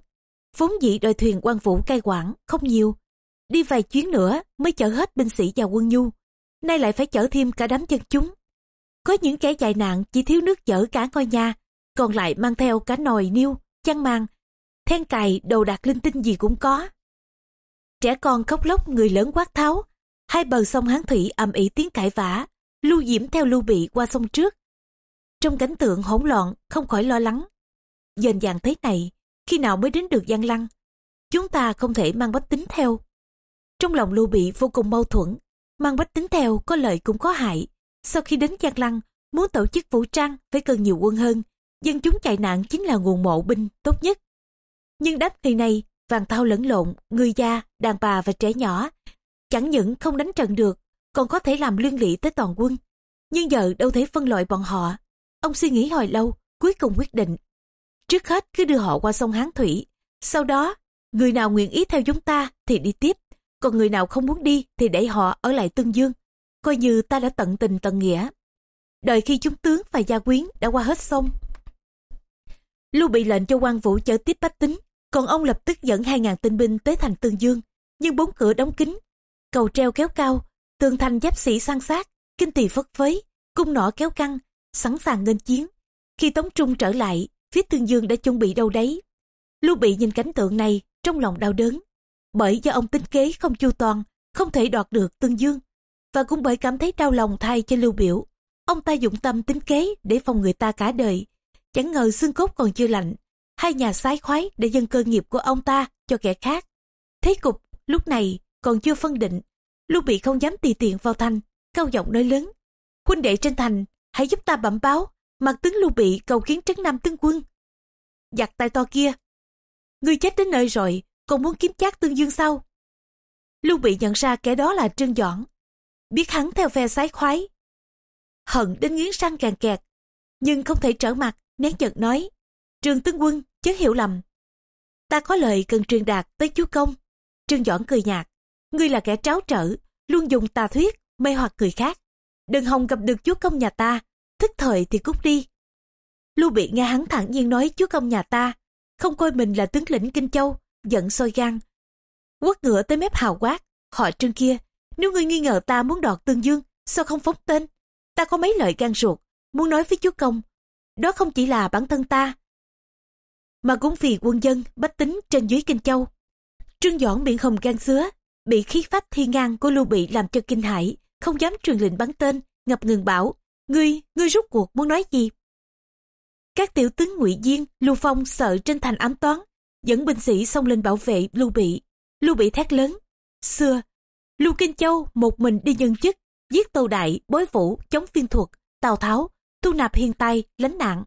Vốn dĩ đội thuyền quan vũ cai quản không nhiều. Đi vài chuyến nữa mới chở hết binh sĩ và quân nhu. Nay lại phải chở thêm cả đám dân chúng. Có những kẻ chạy nạn chỉ thiếu nước chở cả ngôi nhà, còn lại mang theo cả nồi niêu, chăn màn, then cài, đồ đạc linh tinh gì cũng có. Trẻ con khóc lóc người lớn quát tháo, hai bờ sông Hán Thủy ầm ĩ tiếng cãi vã, Lưu Diễm theo Lưu Bị qua sông trước. Trong cảnh tượng hỗn loạn, không khỏi lo lắng. Dần dàng thế này, khi nào mới đến được Giang Lăng? Chúng ta không thể mang bách tính theo. Trong lòng Lưu Bị vô cùng mâu thuẫn, mang bách tính theo có lợi cũng có hại. Sau khi đến Giang Lăng, muốn tổ chức vũ trang phải cần nhiều quân hơn. Dân chúng chạy nạn chính là nguồn mộ binh tốt nhất. Nhưng đất người này, vàng thao lẫn lộn, người già, đàn bà và trẻ nhỏ. Chẳng những không đánh trận được, còn có thể làm liên lụy tới toàn quân. Nhưng giờ đâu thể phân loại bọn họ. Ông suy nghĩ hồi lâu, cuối cùng quyết định. Trước hết cứ đưa họ qua sông Hán Thủy. Sau đó, người nào nguyện ý theo chúng ta thì đi tiếp. Còn người nào không muốn đi thì để họ ở lại Tương Dương coi như ta đã tận tình tận nghĩa. Đợi khi chúng tướng và gia quyến đã qua hết sông. Lưu bị lệnh cho quan vũ chở tiếp bách tính, còn ông lập tức dẫn 2.000 tinh binh tới thành Tương Dương, nhưng bốn cửa đóng kín, cầu treo kéo cao, tường thành giáp sĩ sang sát, kinh tỳ phất phới, cung nỏ kéo căng, sẵn sàng nghênh chiến. Khi Tống Trung trở lại, phía Tương Dương đã chuẩn bị đâu đấy. Lưu Bị nhìn cảnh tượng này, trong lòng đau đớn. Bởi do ông tính kế không chu toàn, không thể đoạt được Tương Dương và cũng bởi cảm thấy đau lòng thay cho lưu biểu ông ta dụng tâm tính kế để phòng người ta cả đời chẳng ngờ xương cốt còn chưa lạnh. Hai nhà sái khoái để dân cơ nghiệp của ông ta cho kẻ khác. Thế cục lúc này còn chưa phân định. Lưu bị không dám tùy tiện vào thành cao giọng nói lớn. Huynh đệ trên thành hãy giúp ta bẩm báo mặt tướng lưu bị cầu kiến trấn nam tướng quân. Giặc tay to kia. Người chết đến nơi rồi còn muốn kiếm chát tương dương sau lưu bị nhận ra kẻ đó là trương doãn. Biết hắn theo phe sái khoái. Hận đến nghiến răng càng kẹt, nhưng không thể trở mặt, nén giận nói. trương tướng quân, chớ hiểu lầm. Ta có lời cần truyền đạt tới chúa công. Trương Doãn cười nhạt. Ngươi là kẻ tráo trở, luôn dùng tà thuyết, mê hoặc người khác. Đừng hòng gặp được chúa công nhà ta, thức thời thì cút đi. Lưu bị nghe hắn thẳng nhiên nói chúa công nhà ta, không coi mình là tướng lĩnh Kinh Châu, giận sôi gan. Quất ngựa tới mép hào quát, hỏi trương kia, nếu ngươi nghi ngờ ta muốn đoạt tương dương, sao không phóng tên? Ta có mấy lời gan ruột, muốn nói với chúa công. Đó không chỉ là bản thân ta, mà cũng vì quân dân, bách tính trên dưới Kinh Châu. Trương Doãn miệng hồng gan xứa, bị khí phách thi ngang của lưu bị làm cho kinh hãi không dám truyền lệnh bắn tên ngập ngừng bảo ngươi ngươi rút cuộc muốn nói gì các tiểu tướng ngụy diên lưu phong sợ trên thành ám toán dẫn binh sĩ xông lên bảo vệ lưu bị lưu bị thét lớn xưa lưu kinh châu một mình đi nhân chức giết tâu đại bối vũ chống phiên thuật tào tháo thu nạp hiền tay lánh nạn.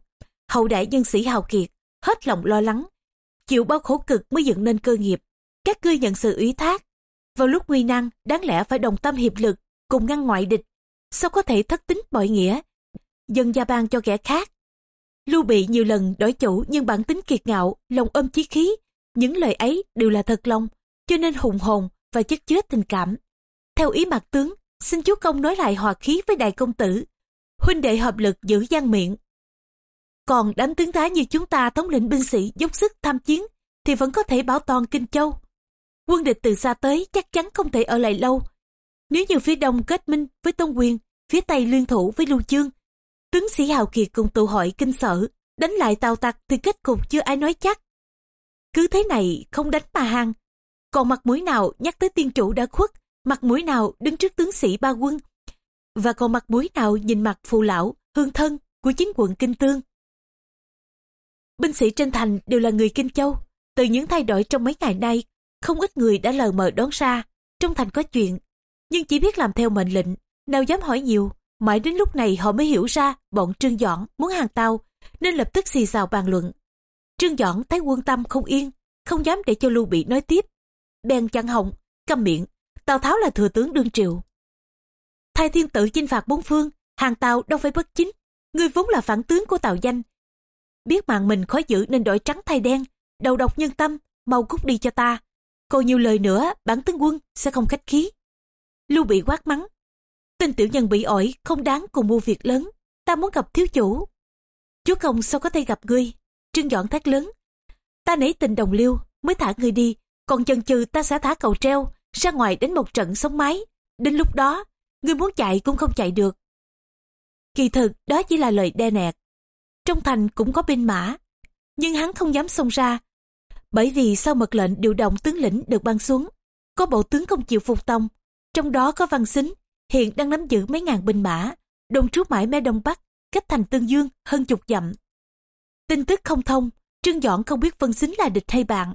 Hậu đại nhân sĩ hào kiệt, hết lòng lo lắng, chịu bao khổ cực mới dựng nên cơ nghiệp. Các ngươi nhận sự ủy thác. Vào lúc nguy nan, đáng lẽ phải đồng tâm hiệp lực, cùng ngăn ngoại địch. Sao có thể thất tính bội nghĩa? Dân gia ban cho kẻ khác. Lưu bị nhiều lần đổi chủ nhưng bản tính kiệt ngạo, lòng ôm chí khí. Những lời ấy đều là thật lòng, cho nên hùng hồn và chất chứa tình cảm. Theo ý mặt tướng, xin chúa công nói lại hòa khí với đại công tử huynh đệ hợp lực giữ gian miệng còn đám tướng tá như chúng ta thống lĩnh binh sĩ dốc sức tham chiến thì vẫn có thể bảo toàn kinh châu quân địch từ xa tới chắc chắn không thể ở lại lâu nếu như phía đông kết minh với Tông Quyền, phía tây liên thủ với Lưu Chương, tướng sĩ hào kiệt cùng tụ hội kinh sở, đánh lại tàu tặc thì kết cục chưa ai nói chắc. Cứ thế này không đánh mà hàng. Còn mặt mũi nào nhắc tới tiên chủ đã khuất, mặt mũi nào đứng trước tướng sĩ ba quân, và còn mặt mũi nào nhìn mặt phù lão, hương thân của chính quận Kinh Tương. Binh sĩ trên thành đều là người Kinh Châu. Từ những thay đổi trong mấy ngày nay, không ít người đã lờ mờ đón ra. Trong thành có chuyện, nhưng chỉ biết làm theo mệnh lệnh, nào dám hỏi nhiều. Mãi đến lúc này họ mới hiểu ra bọn Trương Dõn muốn hàng tàu, nên lập tức xì xào bàn luận. Trương Dõn thấy quân tâm không yên, không dám để cho Lưu Bị nói tiếp. Bèn chặn họng, câm miệng, Tào Tháo là thừa tướng đương triều hai thiên tử chinh phạt bốn phương, hàng tàu đâu phải bất chính, người vốn là phản tướng của Tào Danh. Biết mạng mình khó giữ nên đổi trắng thay đen, đầu độc nhân tâm, mau cút đi cho ta. Còn nhiều lời nữa, bản tướng quân sẽ không khách khí. Lưu bị quát mắng. Tên tiểu nhân bị ổi không đáng cùng mua việc lớn. Ta muốn gặp thiếu chủ. Chúa công sao có thể gặp ngươi? Trương dọn thét lớn. Ta nể tình đồng liêu mới thả ngươi đi. Còn chần chừ ta sẽ thả cầu treo ra ngoài đến một trận sống mái. Đến lúc đó, ngươi muốn chạy cũng không chạy được. Kỳ thực đó chỉ là lời đe nẹt. Trong thành cũng có binh mã, nhưng hắn không dám xông ra. Bởi vì sau mật lệnh điều động tướng lĩnh được ban xuống, có bộ tướng không chịu phục tông, trong đó có Văn Xính, hiện đang nắm giữ mấy ngàn binh mã, đồn trú mãi mé đông bắc, cách thành Tương Dương hơn chục dặm. Tin tức không thông, Trương dọn không biết Văn Xính là địch hay bạn.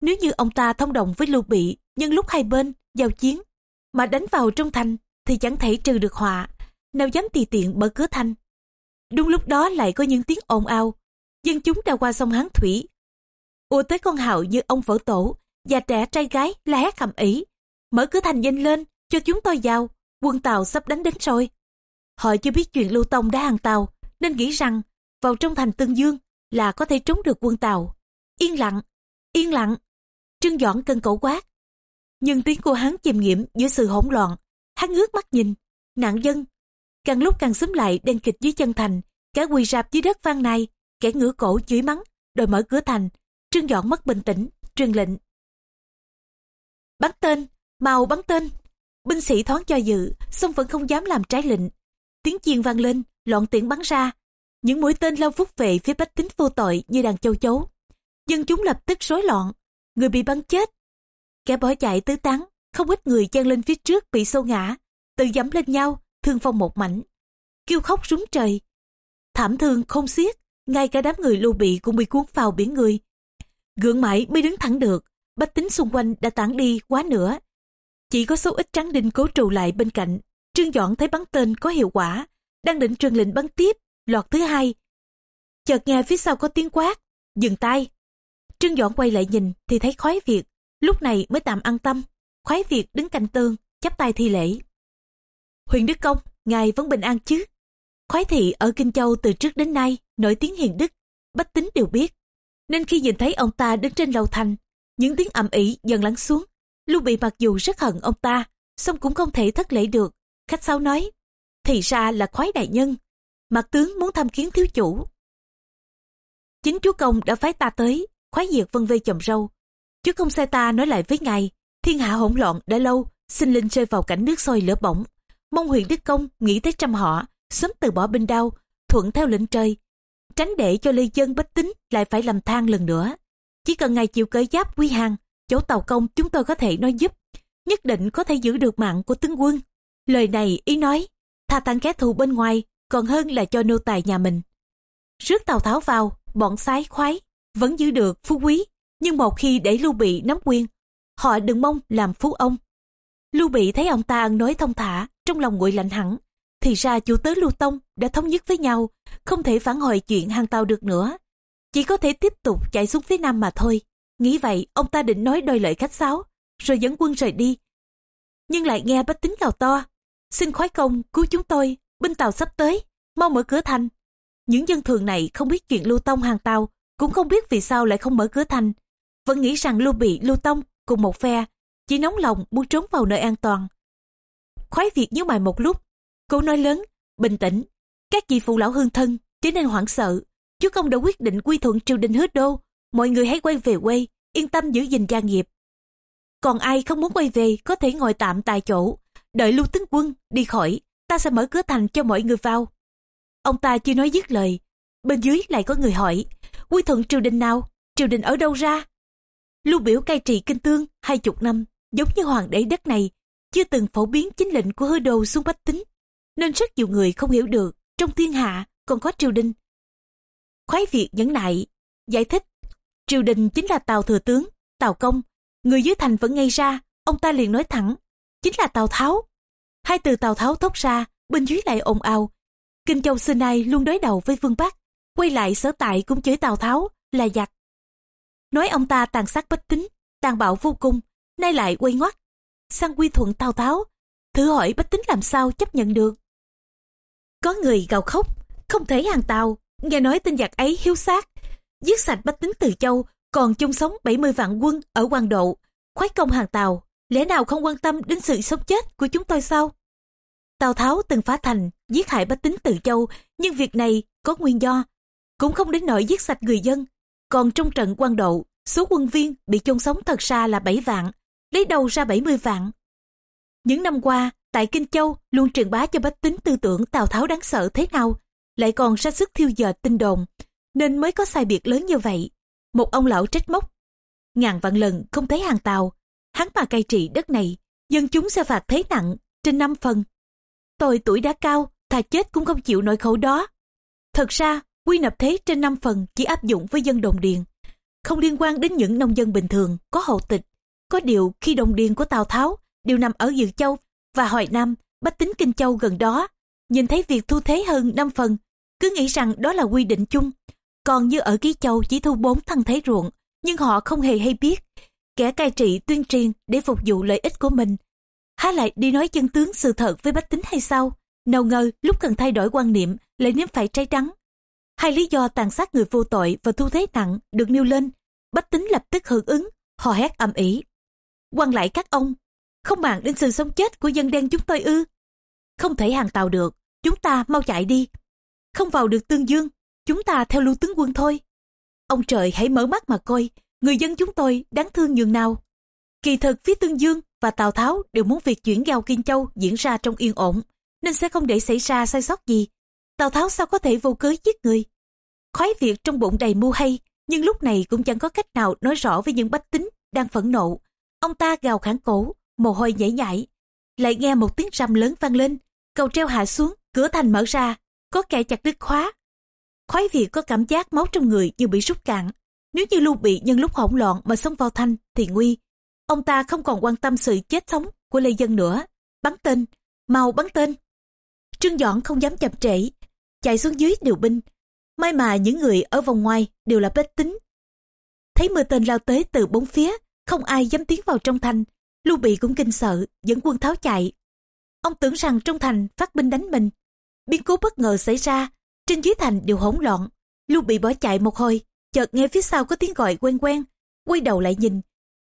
Nếu như ông ta thông đồng với Lưu Bị, nhân lúc hai bên, giao chiến, mà đánh vào trong thành, thì chẳng thể trừ được họa, nào dám tùy tiện mở cửa thành. Đúng lúc đó lại có những tiếng ồn ào, dân chúng đã qua sông Hán Thủy. Ùa tới con hạo như ông vỡ tổ, và trẻ trai gái la hét cầm ý. Mở cửa thành nhanh lên, cho chúng tôi vào, quân Tàu sắp đánh đến rồi. Họ chưa biết chuyện Lưu Tông đã hàng Tàu, nên nghĩ rằng vào trong thành Tương Dương là có thể trốn được quân Tàu. Yên lặng, yên lặng. Trương Doãn cân cổ quát. Nhưng tiếng của hắn chìm nghiệm giữa sự hỗn loạn. Hắn ngước mắt nhìn, nạn dân. Càng lúc càng xúm lại đen kịch dưới chân thành, cả quỳ rạp dưới đất vang này, kẻ ngửa cổ chửi mắng, đòi mở cửa thành. Trương dọn mất bình tĩnh, truyền lệnh. Bắn tên, mau bắn tên. Binh sĩ thoáng cho dự, song vẫn không dám làm trái lệnh. Tiếng chiên vang lên, loạn tiễn bắn ra. Những mũi tên lao vút về phía bách tính vô tội như đàn châu chấu. Dân chúng lập tức rối loạn, người bị bắn chết. Kẻ bỏ chạy tứ tán, không ít người chen lên phía trước bị sâu ngã, tự dẫm lên nhau, thương phong một mảnh. Kêu khóc rúng trời. Thảm thương không xiết, ngay cả đám người lưu bị cũng bị cuốn vào biển người. Gượng mãi mới đứng thẳng được, bách tính xung quanh đã tản đi quá nữa chỉ có số ít trắng đinh cố trụ lại bên cạnh. Trương Dọn thấy bắn tên có hiệu quả, đang định truyền lệnh bắn tiếp, loạt thứ hai. Chợt nghe phía sau có tiếng quát, dừng tay. Trương Dọn quay lại nhìn thì thấy khói việc lúc này mới tạm an tâm. Khoái Việt đứng cạnh tường, chắp tay thi lễ. Huyền Đức Công, ngài vẫn bình an chứ? Khoái thị ở Kinh Châu từ trước đến nay nổi tiếng hiền đức, bách tính đều biết. Nên khi nhìn thấy ông ta đứng trên lầu thành, những tiếng ầm ĩ dần lắng xuống, Lưu Bị mặc dù rất hận ông ta, song cũng không thể thất lễ được. Khách sáo nói, thì ra là khoái đại nhân. Mặt tướng muốn thăm kiến thiếu chủ. Chính chúa công đã phái ta tới, khoái diệt vân vê chồng râu. Chúa công sai ta nói lại với ngài, thiên hạ hỗn loạn đã lâu, sinh linh rơi vào cảnh nước sôi lửa bỏng. Mong huyền đức công nghĩ tới trăm họ, sớm từ bỏ binh đao, thuận theo lệnh trời. Tránh để cho lê dân bách tính lại phải làm than lần nữa. Chỉ cần ngài chịu cởi giáp quy hàng, chỗ tàu công chúng tôi có thể nói giúp nhất định có thể giữ được mạng của tướng quân. Lời này ý nói, tha tăng kẻ thù bên ngoài còn hơn là cho nô tài nhà mình. Rước Tào Tháo vào, bọn sái khoái, vẫn giữ được phú quý, nhưng một khi để Lưu Bị nắm quyền, họ đừng mong làm phú ông. Lưu Bị thấy ông ta ăn nói thông thả, trong lòng nguội lạnh hẳn, thì ra chủ tớ Lưu Tông đã thống nhất với nhau, không thể phản hồi chuyện hàng tàu được nữa. Chỉ có thể tiếp tục chạy xuống phía nam mà thôi. Nghĩ vậy, ông ta định nói đôi lợi khách sáo, rồi dẫn quân rời đi. Nhưng lại nghe bách tính gào to, xin khoái công cứu chúng tôi, binh tàu sắp tới, mau mở cửa thành. Những dân thường này không biết chuyện Lưu Tông hàng tàu, cũng không biết vì sao lại không mở cửa thành. Vẫn nghĩ rằng Lưu Bị, Lưu Tông cùng một phe, chỉ nóng lòng muốn trốn vào nơi an toàn. Khoái Việt nhớ mày một lúc, cô nói lớn, bình tĩnh, các vị phụ lão hương thân, trở nên hoảng sợ. Chúa công đã quyết định quy thuận triều đình hứa đô, mọi người hãy quay về quê, yên tâm giữ gìn gia nghiệp. Còn ai không muốn quay về có thể ngồi tạm tại chỗ, đợi lưu tướng quân đi khỏi, ta sẽ mở cửa thành cho mọi người vào. Ông ta chưa nói dứt lời, bên dưới lại có người hỏi, quy thuận triều đình nào, triều đình ở đâu ra? Lưu biểu cai trị kinh tương hai chục năm, giống như hoàng đế đất này, chưa từng phổ biến chính lệnh của hứa đồ xuống bách tính, nên rất nhiều người không hiểu được trong thiên hạ còn có triều đình. Khoái việc nhẫn nại, giải thích, triều đình chính là tàu Thừa Tướng, tàu Công, người dưới thành vẫn ngay ra, ông ta liền nói thẳng, chính là tàu Tháo. Hai từ tàu Tháo thốt ra, bên dưới lại ồn ào. Kinh Châu xưa nay luôn đối đầu với phương Bắc, quay lại sở tại cũng chửi tàu Tháo là giặc. Nói ông ta tàn sát bách tính, tàn bạo vô cùng, nay lại quay ngoắt. Sang quy thuận Tào Tháo, thử hỏi bách tính làm sao chấp nhận được. Có người gào khóc, không thể hàng tàu, nghe nói tên giặc ấy hiếu sát, giết sạch bách tính từ châu, còn chung sống 70 vạn quân ở quan độ, khoái công hàng tàu, lẽ nào không quan tâm đến sự sống chết của chúng tôi sao? Tào Tháo từng phá thành, giết hại bách tính từ châu, nhưng việc này có nguyên do, cũng không đến nỗi giết sạch người dân. Còn trong trận quan độ, số quân viên bị chôn sống thật xa là 7 vạn, lấy đầu ra 70 vạn. Những năm qua, tại Kinh Châu luôn truyền bá cho bách tính tư tưởng Tào Tháo đáng sợ thế nào, lại còn ra sức thiêu dệt tin đồn, nên mới có sai biệt lớn như vậy. Một ông lão trách móc, ngàn vạn lần không thấy hàng Tàu, hắn mà cai trị đất này, dân chúng sẽ phạt thế nặng, trên năm phần. Tôi tuổi đã cao, thà chết cũng không chịu nổi khẩu đó. Thật ra, quy nạp thế trên năm phần chỉ áp dụng với dân đồng điền, không liên quan đến những nông dân bình thường có hộ tịch. Có điều khi đồng điền của Tào Tháo đều nằm ở Dự Châu và Hoài Nam, bách tính Kinh Châu gần đó, nhìn thấy việc thu thế hơn 5 phần, cứ nghĩ rằng đó là quy định chung. Còn như ở Ký Châu chỉ thu 4 thân thế ruộng, nhưng họ không hề hay biết. Kẻ cai trị tuyên truyền để phục vụ lợi ích của mình. Há lại đi nói chân tướng sự thật với bách tính hay sao? Nào ngờ lúc cần thay đổi quan niệm lại nếm phải trái đắng. Hai lý do tàn sát người vô tội và thu thế nặng được nêu lên. Bách tính lập tức hưởng ứng, hò hét âm ỉ. quan lại các ông, không màng đến sự sống chết của dân đen chúng tôi ư. Không thể hàng tàu được, chúng ta mau chạy đi. Không vào được tương dương, chúng ta theo lưu tướng quân thôi. Ông trời hãy mở mắt mà coi, người dân chúng tôi đáng thương nhường nào. Kỳ thực phía Tương Dương và Tào Tháo đều muốn việc chuyển giao Kiên Châu diễn ra trong yên ổn, nên sẽ không để xảy ra sai sót gì. Tào Tháo sao có thể vô cớ giết người? Khói việc trong bụng đầy mưu hay, nhưng lúc này cũng chẳng có cách nào nói rõ với những bách tính đang phẫn nộ. Ông ta gào khản cổ, mồ hôi nhảy nhảy. Lại nghe một tiếng rầm lớn vang lên, cầu treo hạ xuống, cửa thành mở ra, có kẻ chặt đứt khóa. Khói Việt có cảm giác máu trong người như bị rút cạn. Nếu như Lưu Bị nhân lúc hỗn loạn mà xông vào thanh thì nguy. Ông ta không còn quan tâm sự chết sống của lê dân nữa. Bắn tên, mau bắn tên. Trương Dọn không dám chậm trễ, chạy xuống dưới điều binh. May mà những người ở vòng ngoài đều là bách tính. Thấy mưa tên lao tới từ bốn phía, không ai dám tiến vào trong thành. Lưu Bị cũng kinh sợ, dẫn quân tháo chạy. Ông tưởng rằng trong thành phát binh đánh mình. Biến cố bất ngờ xảy ra, trên dưới thành đều hỗn loạn. Lưu Bị bỏ chạy một hồi, chợt nghe phía sau có tiếng gọi quen quen. Quay đầu lại nhìn.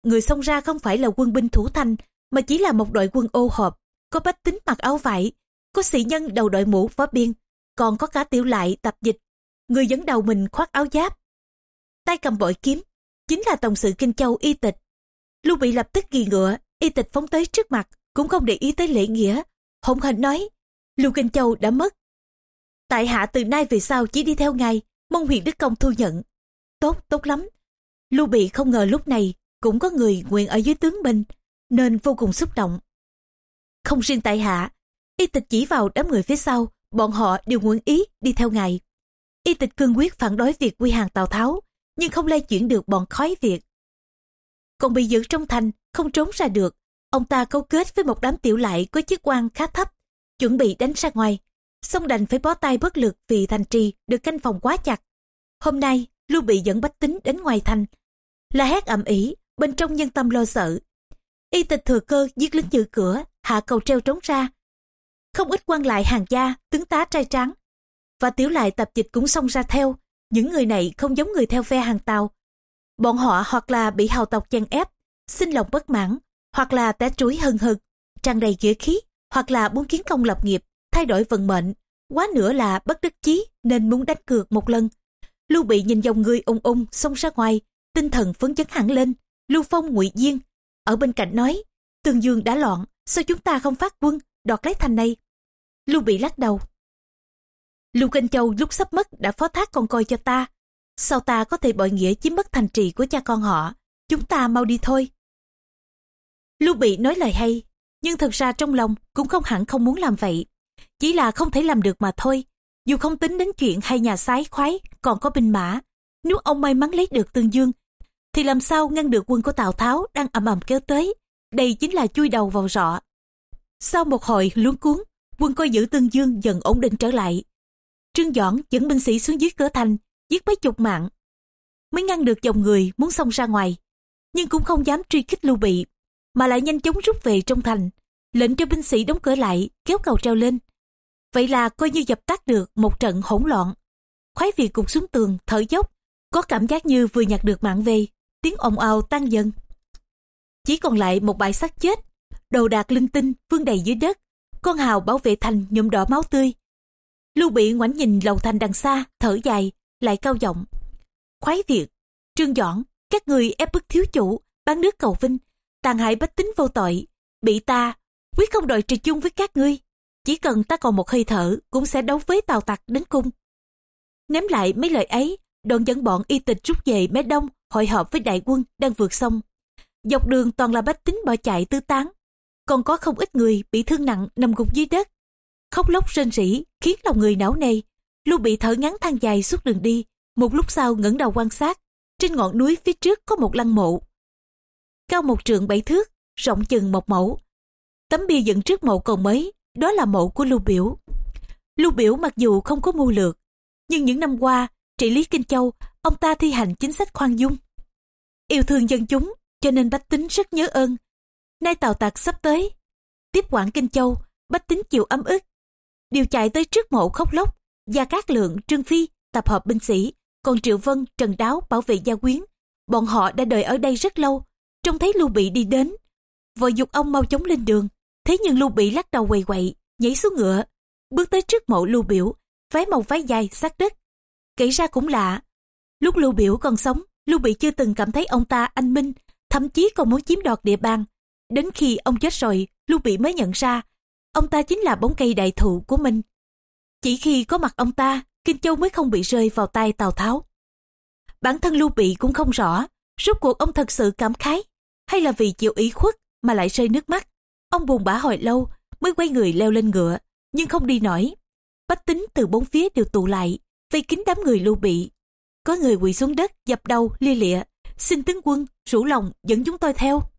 Người xông ra không phải là quân binh thủ thành, mà chỉ là một đội quân ô hộp. Có bách tính mặc áo vải, có sĩ nhân đầu đội mũ phó biên, còn có cả tiểu lại tập dịch. Người dẫn đầu mình khoác áo giáp. Tay cầm bội kiếm, chính là tổng sự Kinh Châu y tịch Lưu Bị lập tức ghi ngựa, y tịch phóng tới trước mặt, cũng không để ý tới lễ nghĩa. Hồng hạnh nói, Lưu Kinh Châu đã mất. Tại hạ từ nay về sau chỉ đi theo ngài, mong huyện Đức Công thu nhận. Tốt, tốt lắm. Lưu Bị không ngờ lúc này cũng có người nguyện ở dưới tướng mình. nên vô cùng xúc động. Không riêng tại hạ, y tịch chỉ vào đám người phía sau, bọn họ đều nguyện ý đi theo ngài. Y tịch cương quyết phản đối việc quy hàng Tào Tháo, nhưng không lay chuyển được bọn khói Việt. Còn bị giữ trong thành, không trốn ra được, ông ta cấu kết với một đám tiểu lại có chức quan khá thấp, chuẩn bị đánh ra ngoài. Xong đành phải bó tay bất lực vì thành trì được canh phòng quá chặt. Hôm nay, Lưu Bị dẫn bách tính đến ngoài thành. Là hét ầm ĩ, bên trong nhân tâm lo sợ. Y tịch thừa cơ giết lính giữ cửa, hạ cầu treo trống ra. Không ít quan lại hàng gia, tướng tá trai trắng. Và tiểu lại tập dịch cũng xông ra theo. Những người này không giống người theo phe hàng tàu. Bọn họ hoặc là bị hào tộc chèn ép, xin lòng bất mãn, hoặc là té chuối hân hực, tràn đầy nghĩa khí, hoặc là muốn kiến công lập nghiệp, thay đổi vận mệnh, quá nữa là bất đắc chí nên muốn đánh cược một lần. Lưu Bị nhìn dòng người ung ung xông ra ngoài, tinh thần phấn chấn hẳn lên. Lưu Phong ngụy Diên ở bên cạnh nói, Tường Dương đã loạn, sao chúng ta không phát quân đoạt lấy thành này? Lưu Bị lắc đầu. Lưu Kinh Châu lúc sắp mất đã phó thác con coi cho ta. Sao ta có thể bội nghĩa chiếm mất thành trì của cha con họ? Chúng ta mau đi thôi. Lưu Bị nói lời hay, nhưng thật ra trong lòng cũng không hẳn không muốn làm vậy. Chỉ là không thể làm được mà thôi. Dù không tính đến chuyện hay nhà sái khoái còn có binh mã. Nếu ông may mắn lấy được Tương Dương, thì làm sao ngăn được quân của Tào Tháo đang ầm ầm kéo tới. Đây chính là chui đầu vào rọ. Sau một hồi luống cuốn, quân coi giữ Tương Dương dần ổn định trở lại. Trương Doãn dẫn binh sĩ xuống dưới cửa thành, giết mấy chục mạng. Mới ngăn được dòng người muốn xông ra ngoài. Nhưng cũng không dám truy kích Lưu Bị, mà lại nhanh chóng rút về trong thành. Lệnh cho binh sĩ đóng cửa lại, kéo cầu treo lên. Vậy là coi như dập tắt được một trận hỗn loạn. Khoái Việt cục xuống tường, thở dốc, có cảm giác như vừa nhặt được mạng về, tiếng ồn ào tan dần. Chỉ còn lại một bãi xác chết, đồ đạc linh tinh vương đầy dưới đất, con hào bảo vệ thành nhuộm đỏ máu tươi. Lưu Bị ngoảnh nhìn lầu thành đằng xa, thở dài, lại cao giọng. Khoái việc Trương dõn các người ép bức thiếu chủ, bán nước cầu vinh, tàn hại bách tính vô tội, bị ta, quyết không đòi trì chung với các ngươi. Chỉ cần ta còn một hơi thở cũng sẽ đấu với tàu tặc đến cung. Ném lại mấy lời ấy, đoàn dẫn bọn y tịch rút về mé đông hội họp với đại quân đang vượt sông. Dọc đường toàn là bách tính bỏ chạy tứ tán. Còn có không ít người bị thương nặng nằm gục dưới đất. Khóc lóc rên rỉ khiến lòng người não nề. Lưu bị thở ngắn than dài suốt đường đi. Một lúc sau ngẩng đầu quan sát. Trên ngọn núi phía trước có một lăng mộ. Cao một trượng bảy thước, rộng chừng một mẫu. Tấm bia dựng trước mộ còn mới đó là mộ của Lưu Biểu. Lưu Biểu mặc dù không có mưu lược, nhưng những năm qua, trị lý Kinh Châu, ông ta thi hành chính sách khoan dung. Yêu thương dân chúng, cho nên bách tính rất nhớ ơn. Nay tàu tạc sắp tới, tiếp quản Kinh Châu, bách tính chịu ấm ức. Điều chạy tới trước mộ khóc lóc, Gia Cát Lượng, Trương Phi, tập hợp binh sĩ, còn Triệu Vân, Trần Đáo bảo vệ gia quyến. Bọn họ đã đợi ở đây rất lâu, trông thấy Lưu Bị đi đến. Vội dục ông mau chóng lên đường, Thế nhưng Lưu Bị lắc đầu quầy quậy, nhảy xuống ngựa, bước tới trước mộ Lưu Biểu, váy màu váy dài sát đất. Kể ra cũng lạ, lúc Lưu Biểu còn sống, Lưu Bị chưa từng cảm thấy ông ta anh minh, thậm chí còn muốn chiếm đoạt địa bàn. Đến khi ông chết rồi, Lưu Bị mới nhận ra, ông ta chính là bóng cây đại thụ của mình. Chỉ khi có mặt ông ta, Kinh Châu mới không bị rơi vào tay Tào Tháo. Bản thân Lưu Bị cũng không rõ, rốt cuộc ông thật sự cảm khái, hay là vì chịu ý khuất mà lại rơi nước mắt. Ông buồn bã hồi lâu mới quay người leo lên ngựa, nhưng không đi nổi. Bách tính từ bốn phía đều tụ lại, vây kín đám người lưu bị. Có người quỳ xuống đất, dập đầu, lia lịa, xin tướng quân, rủ lòng, dẫn chúng tôi theo.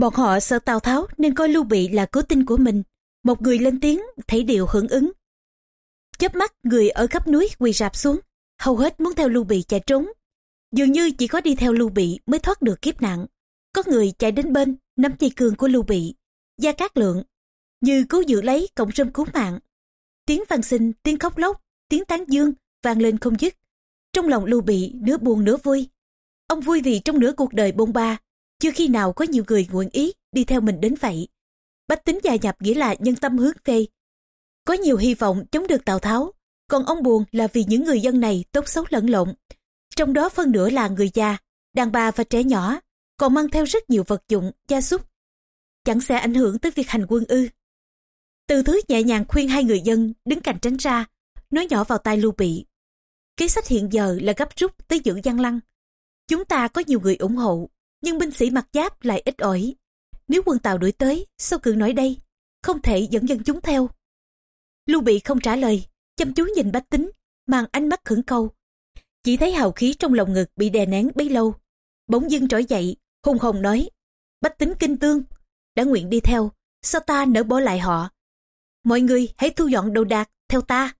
Bọn họ sợ Tào Tháo nên coi Lưu Bị là cứu tinh của mình. Một người lên tiếng, thấy điều hưởng ứng. chớp mắt, người ở khắp núi quỳ rạp xuống, hầu hết muốn theo Lưu Bị chạy trốn. Dường như chỉ có đi theo Lưu Bị mới thoát được kiếp nạn. Có người chạy đến bên, nắm dây cương của Lưu Bị, Gia Cát Lượng, như cứu giữ lấy cộng râm cứu mạng. Tiếng văn sinh, tiếng khóc lóc, tiếng tán dương vang lên không dứt. Trong lòng Lưu Bị nửa buồn nửa vui. Ông vui vì trong nửa cuộc đời bôn ba, chưa khi nào có nhiều người nguyện ý đi theo mình đến vậy. Bách tính gia nhập nghĩa là nhân tâm hướng về. Có nhiều hy vọng chống được Tào Tháo, còn ông buồn là vì những người dân này tốt xấu lẫn lộn. Trong đó phân nửa là người già, đàn bà và trẻ nhỏ, còn mang theo rất nhiều vật dụng, gia súc chẳng sẽ ảnh hưởng tới việc hành quân ư. Từ thứ nhẹ nhàng khuyên hai người dân đứng cạnh tránh ra, nói nhỏ vào tai Lưu Bị. Kế sách hiện giờ là gấp rút tới giữ Giang Lăng. Chúng ta có nhiều người ủng hộ, nhưng binh sĩ mặc giáp lại ít ỏi. Nếu quân Tàu đuổi tới, sao cự nổi đây? Không thể dẫn dân chúng theo. Lưu Bị không trả lời, chăm chú nhìn bách tính, mang ánh mắt khẩn câu. Chỉ thấy hào khí trong lòng ngực bị đè nén bấy lâu. Bỗng dưng trỗi dậy, hùng hồn nói. Bách tính kinh tương, đã nguyện đi theo, sao ta nỡ bỏ lại họ? Mọi người hãy thu dọn đồ đạc, theo ta.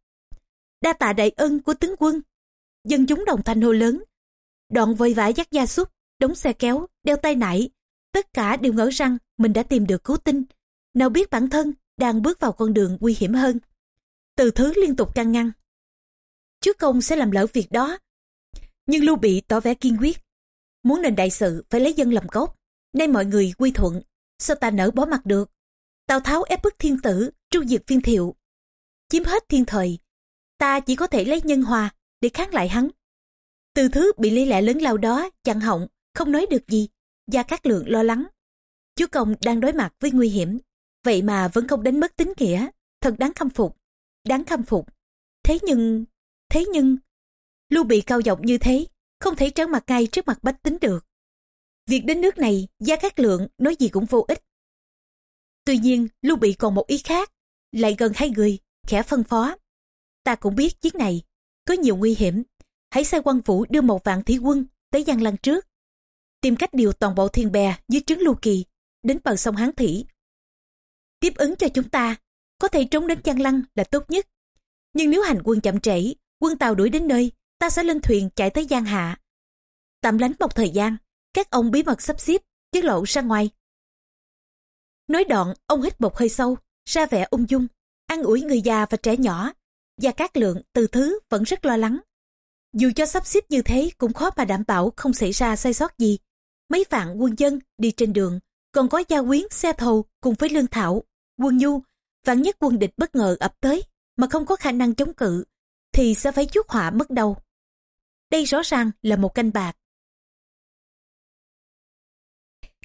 Đa tạ đại ân của tướng quân. Dân chúng đồng thanh hô lớn. Đoạn vội vã dắt gia súc, đóng xe kéo, đeo tay nải. Tất cả đều ngỡ rằng mình đã tìm được cứu tinh. Nào biết bản thân đang bước vào con đường nguy hiểm hơn. Từ thứ liên tục can ngăn. Chúa công sẽ làm lỡ việc đó. Nhưng Lưu Bị tỏ vẻ kiên quyết. Muốn nền đại sự phải lấy dân làm cốt. Nay mọi người quy thuận. Sao ta nỡ bỏ mặt được. Tào Tháo ép bức thiên tử, tru diệt viên thiệu. Chiếm hết thiên thời. Ta chỉ có thể lấy nhân hòa để kháng lại hắn. Từ thứ bị lý lẽ lớn lao đó chặn họng, không nói được gì. Gia Cát Lượng lo lắng. Chúa Công đang đối mặt với nguy hiểm. Vậy mà vẫn không đánh mất tính nghĩa. Thật đáng khâm phục. Đáng khâm phục. Thế nhưng... Thế nhưng... Lưu bị cao giọng như thế, không thể trấn mặt ngay trước mặt bách tính được. Việc đến nước này, Gia Cát Lượng nói gì cũng vô ích. Tuy nhiên, Lưu Bị còn một ý khác, lại gần hai người, khẽ phân phó. Ta cũng biết chiến này, có nhiều nguy hiểm. Hãy sai quan vũ đưa một vạn thủy quân tới Giang Lăng trước. Tìm cách điều toàn bộ thiên bè dưới trướng Lưu Kỳ đến bờ sông Hán Thủy. Tiếp ứng cho chúng ta, có thể trốn đến Giang Lăng là tốt nhất. Nhưng nếu hành quân chậm trễ, quân tàu đuổi đến nơi, ta sẽ lên thuyền chạy tới Giang Hạ. Tạm lánh một thời gian, các ông bí mật sắp xếp, tiết lộ ra ngoài. Nói đoạn, ông hít một hơi sâu, ra vẻ ung dung, ăn ủi người già và trẻ nhỏ. Và các lượng từ thứ vẫn rất lo lắng. Dù cho sắp xếp như thế cũng khó mà đảm bảo không xảy ra sai sót gì. Mấy vạn quân dân đi trên đường, còn có gia quyến, xe thầu cùng với lương thảo, quân nhu, vạn nhất quân địch bất ngờ ập tới mà không có khả năng chống cự, thì sẽ phải chuốc họa mất đầu. Đây rõ ràng là một canh bạc.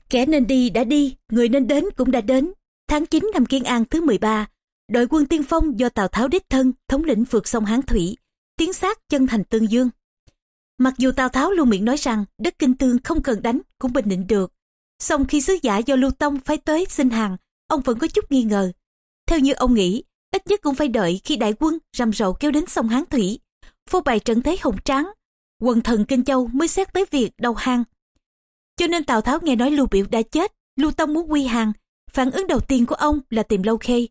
Kẻ nên đi đã đi, người nên đến cũng đã đến. Tháng 9 năm Kiên An thứ 13, đội quân tiên phong do Tào Tháo đích thân thống lĩnh vượt sông Hán Thủy, tiến sát chân thành Tương Dương. Mặc dù Tào Tháo luôn miệng nói rằng đất Kinh Tương không cần đánh cũng bình định được, song khi sứ giả do Lưu Tông phái tới xin hàng, ông vẫn có chút nghi ngờ. Theo như ông nghĩ, ít nhất cũng phải đợi khi đại quân rầm rộ kéo đến sông Hán Thủy, phô bày trận thế hùng tráng, quần thần Kinh Châu mới xét tới việc đầu hàng cho nên Tào Tháo nghe nói Lưu Biểu đã chết, Lưu Tông muốn quy hàng. Phản ứng đầu tiên của ông là tìm Lâu Khê.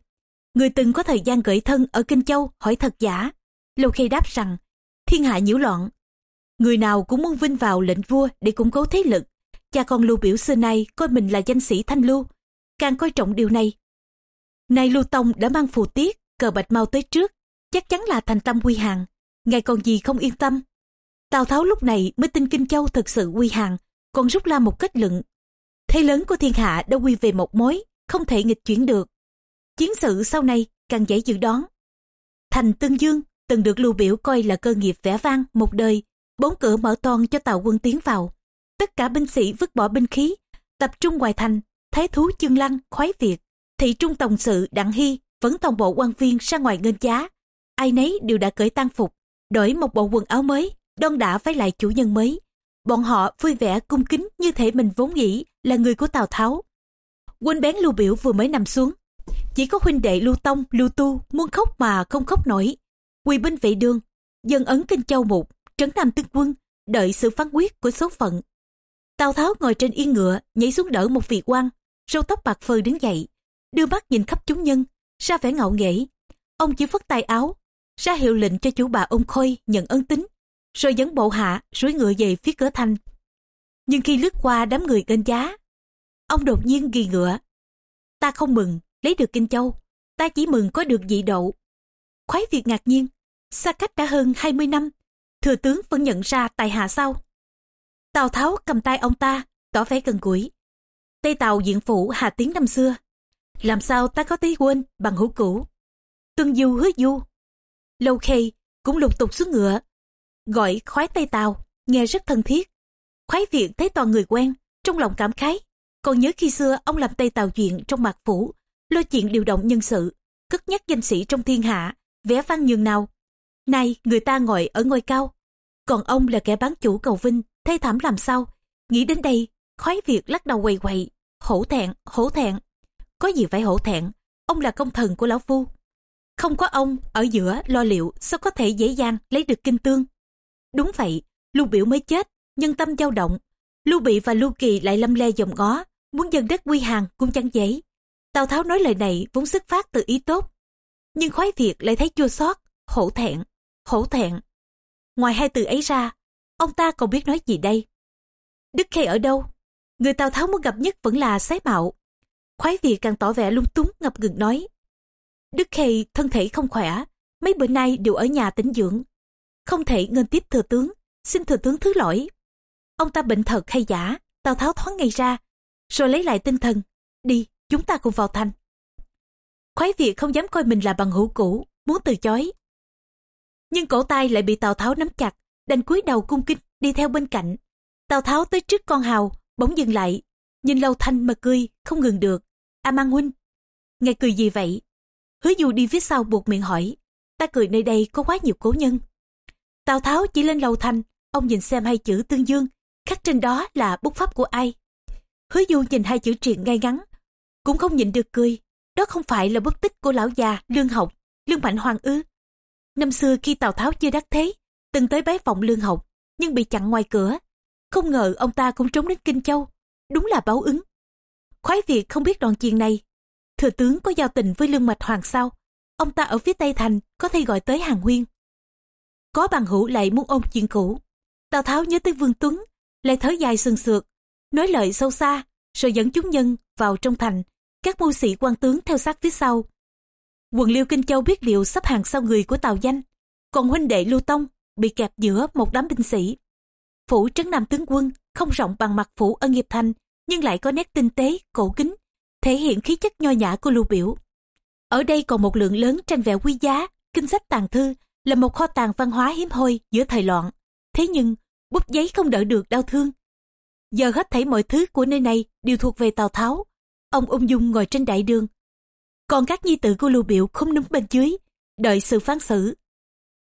Người từng có thời gian gửi thân ở Kinh Châu hỏi thật giả. Lâu Khê đáp rằng, thiên hạ nhiễu loạn. Người nào cũng muốn vinh vào lệnh vua để củng cố thế lực. Cha con Lưu Biểu xưa nay coi mình là danh sĩ thanh lưu, càng coi trọng điều này. Nay Lưu Tông đã mang phù tiết, cờ bạch mau tới trước, chắc chắn là thành tâm quy hàng. Ngài còn gì không yên tâm. Tào Tháo lúc này mới tin Kinh Châu thực sự quy hàng, còn rút ra một kết luận. Thế lớn của thiên hạ đã quy về một mối, không thể nghịch chuyển được. Chiến sự sau này càng dễ dự đoán. Thành Tương Dương từng được lưu biểu coi là cơ nghiệp vẻ vang một đời, bốn cửa mở toan cho tàu quân tiến vào. Tất cả binh sĩ vứt bỏ binh khí, tập trung ngoài thành, thái thú chương lăng, khoái việt, thị trung tổng sự đặng hy vẫn toàn bộ quan viên ra ngoài ngân giá. Ai nấy đều đã cởi tang phục, đổi một bộ quần áo mới, đon đã với lại chủ nhân mới. Bọn họ vui vẻ cung kính như thể mình vốn nghĩ là người của Tào Tháo. Quên bén lưu biểu vừa mới nằm xuống. Chỉ có huynh đệ lưu tông, lưu tu muốn khóc mà không khóc nổi. Quỳ binh vệ đường, dân ấn kinh châu một, trấn nam tướng quân, đợi sự phán quyết của số phận. Tào Tháo ngồi trên yên ngựa, nhảy xuống đỡ một vị quan, râu tóc bạc phơ đứng dậy, đưa mắt nhìn khắp chúng nhân, ra vẻ ngạo nghễ. Ông chỉ phất tay áo, ra hiệu lệnh cho chủ bà ông Khôi nhận ân tính rồi dẫn bộ hạ rối ngựa về phía cửa thành. Nhưng khi lướt qua đám người kênh giá, ông đột nhiên ghi ngựa. Ta không mừng lấy được Kinh Châu, ta chỉ mừng có được dị đậu Khoái việc ngạc nhiên, xa cách đã hơn 20 năm, thừa tướng vẫn nhận ra tài hạ sau. Tào Tháo cầm tay ông ta, tỏ vẻ gần gũi. Tây Tàu diện phủ Hà Tiến năm xưa. Làm sao ta có tí quên bằng hữu cũ. Tuân du hứa du. Lâu khê cũng lục tục xuống ngựa, gọi khoái tây tàu nghe rất thân thiết khoái viện thấy toàn người quen trong lòng cảm khái còn nhớ khi xưa ông làm tây tàu chuyện trong mạc phủ lo chuyện điều động nhân sự cất nhắc danh sĩ trong thiên hạ vẽ văn nhường nào nay người ta ngồi ở ngôi cao còn ông là kẻ bán chủ cầu vinh thê thảm làm sao nghĩ đến đây khoái việt lắc đầu quầy quậy hổ thẹn, hổ thẹn. Có gì phải hổ thẹn, ông là công thần của lão phu. Không có ông ở giữa lo liệu sao có thể dễ dàng lấy được kinh tương. Đúng vậy, Lưu Biểu mới chết, nhân tâm dao động. Lưu Bị và Lưu Kỳ lại lâm le dòng ngó, muốn dân đất quy hàng cũng chẳng dễ. Tào Tháo nói lời này vốn xuất phát từ ý tốt. Nhưng khoái Việt lại thấy chua xót, hổ thẹn, hổ thẹn. Ngoài hai từ ấy ra, ông ta còn biết nói gì đây? Đức Khê ở đâu? Người Tào Tháo muốn gặp nhất vẫn là sái mạo. Khoái Việt càng tỏ vẻ lung túng ngập ngừng nói. Đức Khê thân thể không khỏe, mấy bữa nay đều ở nhà tĩnh dưỡng. Không thể ngân tiếp thừa tướng, xin thừa tướng thứ lỗi. Ông ta bệnh thật hay giả, Tào Tháo thoáng ngay ra, rồi lấy lại tinh thần. Đi, chúng ta cùng vào thành. Khoái Việt không dám coi mình là bằng hữu cũ, muốn từ chối. Nhưng cổ tay lại bị Tào Tháo nắm chặt, đành cúi đầu cung kính đi theo bên cạnh. Tào Tháo tới trước con hào, bỗng dừng lại, nhìn Lâu Thanh mà cười, không ngừng được. A Mang huynh, nghe cười gì vậy? Hứa Du đi phía sau buộc miệng hỏi, ta cười nơi đây có quá nhiều cố nhân. Tào Tháo chỉ lên Lâu Thanh, ông nhìn xem hai chữ tương dương, khắc trên đó là bút pháp của ai. Hứa Du nhìn hai chữ triện ngay ngắn, cũng không nhịn được cười. Đó không phải là bút tích của lão già Lương Học, Lương Mạnh Hoàng ư. Năm xưa khi Tào Tháo chưa đắc thế, từng tới bái phòng Lương Học, nhưng bị chặn ngoài cửa. Không ngờ ông ta cũng trốn đến Kinh Châu. Đúng là báo ứng. Khoái Việt không biết đoạn chuyện này. Thừa tướng có giao tình với Lương Mạch Hoàng sao? Ông ta ở phía Tây Thành có thể gọi tới Hàng Huyên. Có bằng hữu lại muốn ôm chuyện cũ. Tào Tháo nhớ tới Vương Tuấn, lại thở dài sừng sượt, nói lời sâu xa, rồi dẫn chúng nhân vào trong thành. Các mưu sĩ quan tướng theo sát phía sau. Quần liêu Kinh Châu biết liệu sắp hàng sau người của Tào Danh, còn huynh đệ Lưu Tông bị kẹp giữa một đám binh sĩ. Phủ trấn nam tướng quân không rộng bằng mặt phủ ở nghiệp thành, nhưng lại có nét tinh tế, cổ kính, thể hiện khí chất nho nhã của lưu biểu. Ở đây còn một lượng lớn tranh vẽ quý giá, kinh sách tàng thư, là một kho tàng văn hóa hiếm hoi giữa thời loạn. Thế nhưng, bút giấy không đỡ được đau thương. Giờ hết thảy mọi thứ của nơi này đều thuộc về Tào Tháo. Ông ung dung ngồi trên đại đường. Còn các nhi tử của Lưu Biểu không núm bên dưới, đợi sự phán xử.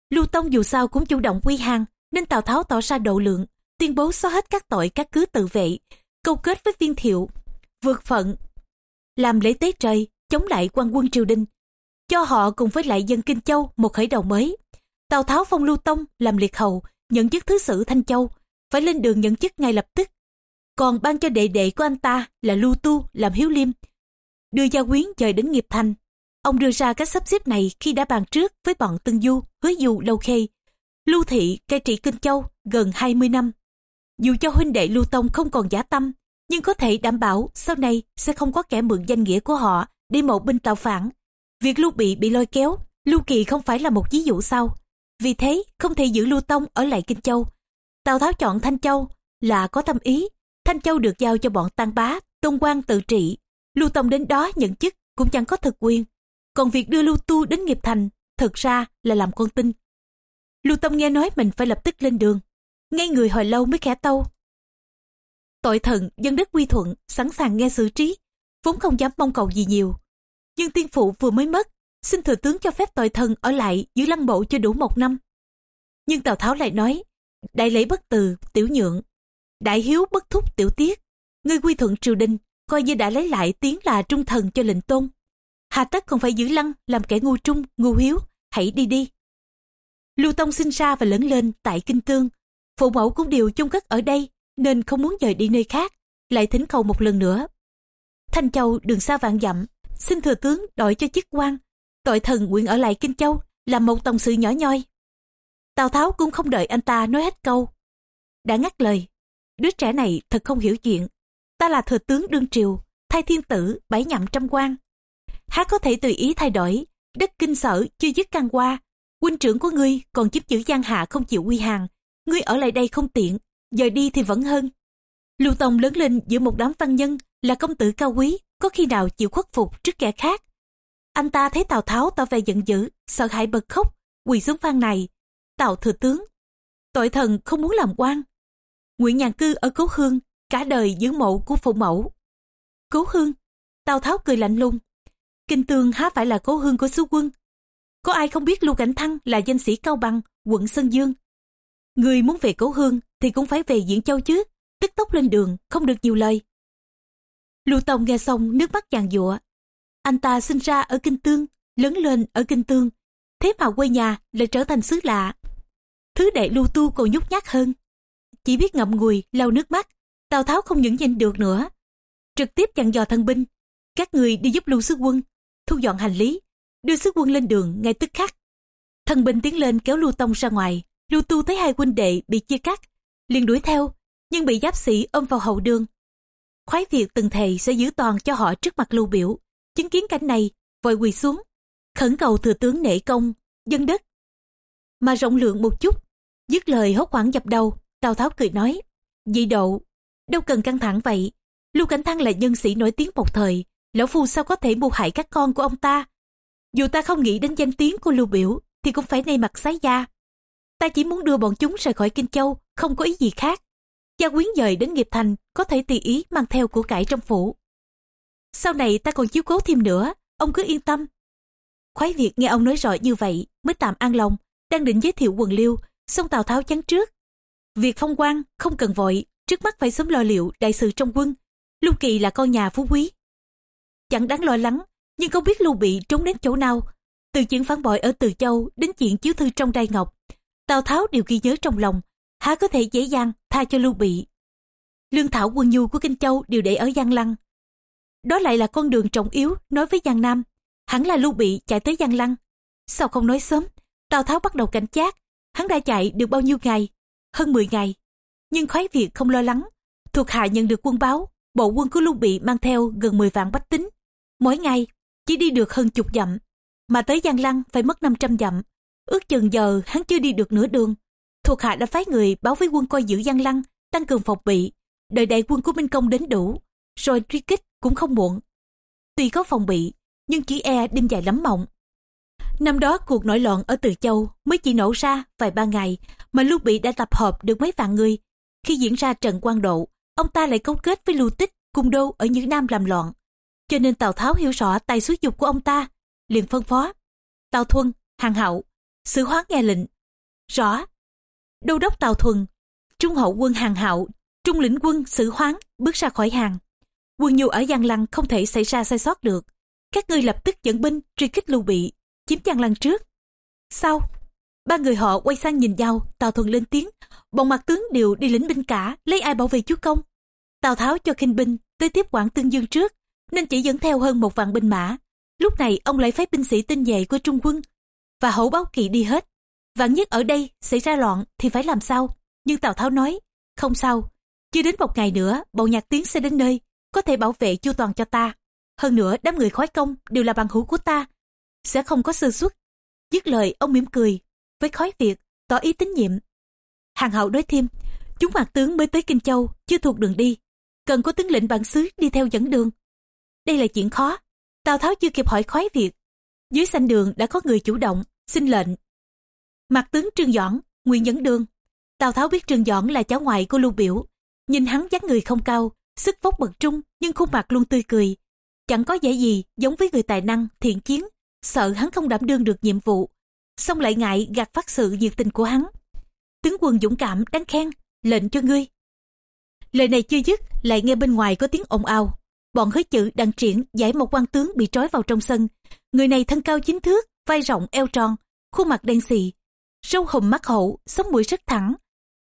Lưu Tông dù sao cũng chủ động quy hàng, nên Tào Tháo tỏ ra độ lượng, tuyên bố xóa hết các tội các cứ tự vệ, câu kết với viên thiệu, vượt phận, làm lễ tế trời, chống lại quan quân triều đình, cho họ cùng với lại dân Kinh Châu một khởi đầu mới. Tào Tháo phong Lưu Tông làm liệt hầu, nhận chức thứ sử Thanh Châu, phải lên đường nhận chức ngay lập tức. Còn ban cho đệ đệ của anh ta là Lưu Tu làm hiếu liêm, đưa gia quyến dời đến nghiệp thành. Ông đưa ra cách sắp xếp này khi đã bàn trước với bọn Tân Du, Hứa Du, Lâu Khê. Lưu Thị cai trị Kinh Châu gần 20 năm. Dù cho huynh đệ Lưu Tông không còn giả tâm, nhưng có thể đảm bảo sau này sẽ không có kẻ mượn danh nghĩa của họ đi mộ binh tạo phản. Việc Lưu Bị bị lôi kéo, Lưu Kỳ không phải là một ví dụ sau. Vì thế, không thể giữ Lưu Tông ở lại Kinh Châu. Tào Tháo chọn Thanh Châu là có tâm ý. Thanh Châu được giao cho bọn Tăng Bá, Tôn Quang tự trị. Lưu Tông đến đó nhận chức cũng chẳng có thực quyền. Còn việc đưa Lưu Tu đến nghiệp thành, thực ra là làm con tin. Lưu Tông nghe nói mình phải lập tức lên đường. Ngay người hồi lâu mới khẽ tâu. Tội thần, dân đất quy thuận, sẵn sàng nghe xử trí, vốn không dám mong cầu gì nhiều. Nhưng tiên phụ vừa mới mất, xin thừa tướng cho phép tội thần ở lại giữ lăng bộ cho đủ một năm. Nhưng Tào Tháo lại nói, đại lễ bất từ, tiểu nhượng, đại hiếu bất thúc tiểu tiết, ngươi quy thuận triều đình, coi như đã lấy lại tiếng là trung thần cho lệnh tôn. Hà tất không phải giữ lăng làm kẻ ngu trung, ngu hiếu, hãy đi đi. Lưu Tông sinh ra và lớn lên tại Kinh Tương, phụ mẫu cũng đều chung cất ở đây nên không muốn dời đi nơi khác, lại thỉnh cầu một lần nữa. Thanh Châu đường xa vạn dặm, xin thừa tướng đổi cho chức quan, tội thần nguyện ở lại Kinh Châu, làm một tổng sự nhỏ nhoi. Tào Tháo cũng không đợi anh ta nói hết câu. Đã ngắt lời, đứa trẻ này thật không hiểu chuyện. Ta là thừa tướng đương triều, thay thiên tử, bảy nhậm trăm quan. Há có thể tùy ý thay đổi, đất kinh sở chưa dứt căn qua. Huynh trưởng của ngươi còn chiếm giữ giang hạ không chịu quy hàng. Ngươi ở lại đây không tiện, giờ đi thì vẫn hơn. Lưu Tông lớn lên giữa một đám văn nhân là công tử cao quý, có khi nào chịu khuất phục trước kẻ khác. Anh ta thấy Tào Tháo tỏ vẻ giận dữ, sợ hãi bật khóc, quỳ xuống phan này. Tào thừa tướng, tội thần không muốn làm quan. Nguyễn Nhàn Cư ở Cố Hương, cả đời giữ mộ của phụ mẫu. Cố Hương, Tào Tháo cười lạnh lùng. Kinh Tương há phải là cố hương của sứ quân. Có ai không biết Lưu Cảnh Thăng là danh sĩ Cao Bằng, quận Sơn Dương. Người muốn về cố hương thì cũng phải về Diễn Châu chứ, tức tốc lên đường, không được nhiều lời. Lưu Tông nghe xong nước mắt giàn giụa. Anh ta sinh ra ở Kinh Tương, lớn lên ở Kinh Tương, thế mà quê nhà lại trở thành xứ lạ. Thứ đệ lưu tu còn nhút nhát hơn. Chỉ biết ngậm ngùi, lau nước mắt, Tào Tháo không những nhìn được nữa. Trực tiếp dặn dò thân binh, các người đi giúp lưu sứ quân, thu dọn hành lý, đưa sứ quân lên đường ngay tức khắc. Thân binh tiến lên kéo lưu tông ra ngoài, lưu tu thấy hai huynh đệ bị chia cắt, liền đuổi theo, nhưng bị giáp sĩ ôm vào hậu đường. Khoái Việt từng thầy sẽ giữ toàn cho họ trước mặt lưu biểu, chứng kiến cảnh này, vội quỳ xuống, khẩn cầu thừa tướng nể công, dân đất. Mà rộng lượng một chút, dứt lời hốt hoảng dập đầu, Tào Tháo cười nói, dị độ, đâu cần căng thẳng vậy. Lưu Cảnh Thăng là nhân sĩ nổi tiếng một thời, lão phu sao có thể mưu hại các con của ông ta. Dù ta không nghĩ đến danh tiếng của Lưu Biểu, thì cũng phải nay mặt sái da. Ta chỉ muốn đưa bọn chúng rời khỏi Kinh Châu, không có ý gì khác. Gia quyến dời đến nghiệp thành, có thể tùy ý mang theo của cải trong phủ. Sau này ta còn chiếu cố thêm nữa, ông cứ yên tâm. Khoái Việt nghe ông nói rõ như vậy, mới tạm an lòng, đang định giới thiệu quần liêu, xong Tào Tháo chắn trước. Việc phong quan không cần vội, trước mắt phải sớm lo liệu đại sự trong quân. Lưu Kỳ là con nhà phú quý. Chẳng đáng lo lắng, nhưng không biết Lưu Bị trốn đến chỗ nào. Từ chuyện phản bội ở Từ Châu đến chuyện chiếu thư trong đai ngọc. Tào Tháo đều ghi nhớ trong lòng, há có thể dễ dàng tha cho Lưu Bị. Lương thảo quân nhu của Kinh Châu đều để ở Giang Lăng. Đó lại là con đường trọng yếu nói với Giang Nam. Hẳn là Lưu Bị chạy tới Giang Lăng. Sao không nói sớm? Tào Tháo bắt đầu cảnh giác. Hắn đã chạy được bao nhiêu ngày? Hơn 10 ngày. Nhưng khoái Việt không lo lắng. Thuộc hạ nhận được quân báo, bộ quân của Lưu Bị mang theo gần 10 vạn bách tính. Mỗi ngày, chỉ đi được hơn chục dặm. Mà tới Giang Lăng phải mất 500 dặm. Ước chừng giờ hắn chưa đi được nửa đường. Thuộc hạ đã phái người báo với quân coi giữ Giang Lăng, tăng cường phòng bị. Đợi đại quân của Minh Công đến đủ, rồi truy kích cũng không muộn. Tuy có phòng bị, nhưng chỉ e đêm dài lắm mộng. Năm đó cuộc nổi loạn ở Từ Châu mới chỉ nổ ra vài ba ngày mà Lưu Bị đã tập hợp được mấy vạn người. Khi diễn ra trận quan độ, ông ta lại cấu kết với Lưu Tích, cung đô ở những Nam làm loạn. Cho nên Tào Tháo hiểu rõ tài xúi dục của ông ta, liền phân phó. Tào thuần, Hàng Hậu, xử hoán nghe lệnh. Rõ. Đô đốc Tào Thuần, Trung hậu quân Hàng Hậu, Trung lĩnh quân xử hoán bước ra khỏi hàng. Quân nhu ở Giang Lăng không thể xảy ra sai sót được. Các ngươi lập tức dẫn binh truy kích Lưu Bị, chiếm Giang Lăng trước. Sau, ba người họ quay sang nhìn nhau, Tào Thuần lên tiếng, bọn mặt tướng đều đi lính binh cả, lấy ai bảo vệ chúa công. Tào Tháo cho khinh binh tới tiếp quản Tương Dương trước, nên chỉ dẫn theo hơn một vạn binh mã. Lúc này ông lại phái binh sĩ tinh nhuệ của Trung quân và hậu báo kỵ đi hết. Vạn nhất ở đây xảy ra loạn thì phải làm sao? Nhưng Tào Tháo nói, không sao, chưa đến một ngày nữa bọn nhạc tiến sẽ đến nơi, có thể bảo vệ chu toàn cho ta. Hơn nữa đám người khói công đều là bằng hữu của ta, sẽ không có sơ suất. Dứt lời ông mỉm cười, với khói Việt, tỏ ý tín nhiệm. Hàng hậu nói thêm, chúng mặt tướng mới tới Kinh Châu, chưa thuộc đường đi. Cần có tướng lĩnh bản xứ đi theo dẫn đường. Đây là chuyện khó. Tào Tháo chưa kịp hỏi khói Việt. Dưới sanh đường đã có người chủ động, xin lệnh. Mặt tướng Trương Doãn, nguyên dẫn đường. Tào Tháo biết Trương Doãn là cháu ngoại của Lưu Biểu. Nhìn hắn dáng người không cao, sức vóc bậc trung nhưng khuôn mặt luôn tươi cười. Chẳng có vẻ gì giống với người tài năng, thiện chiến, sợ hắn không đảm đương được nhiệm vụ. Xong lại ngại gạt phát sự nhiệt tình của hắn. Tướng quân dũng cảm đáng khen, lệnh cho ngươi. Lời này chưa dứt, lại nghe bên ngoài có tiếng ồn ào. Bọn hứa chữ đang triển giải một quan tướng bị trói vào trong sân. Người này thân cao chính thước, vai rộng eo tròn, khuôn mặt đen xì, râu hùm mắt hậu, sống mũi rất thẳng,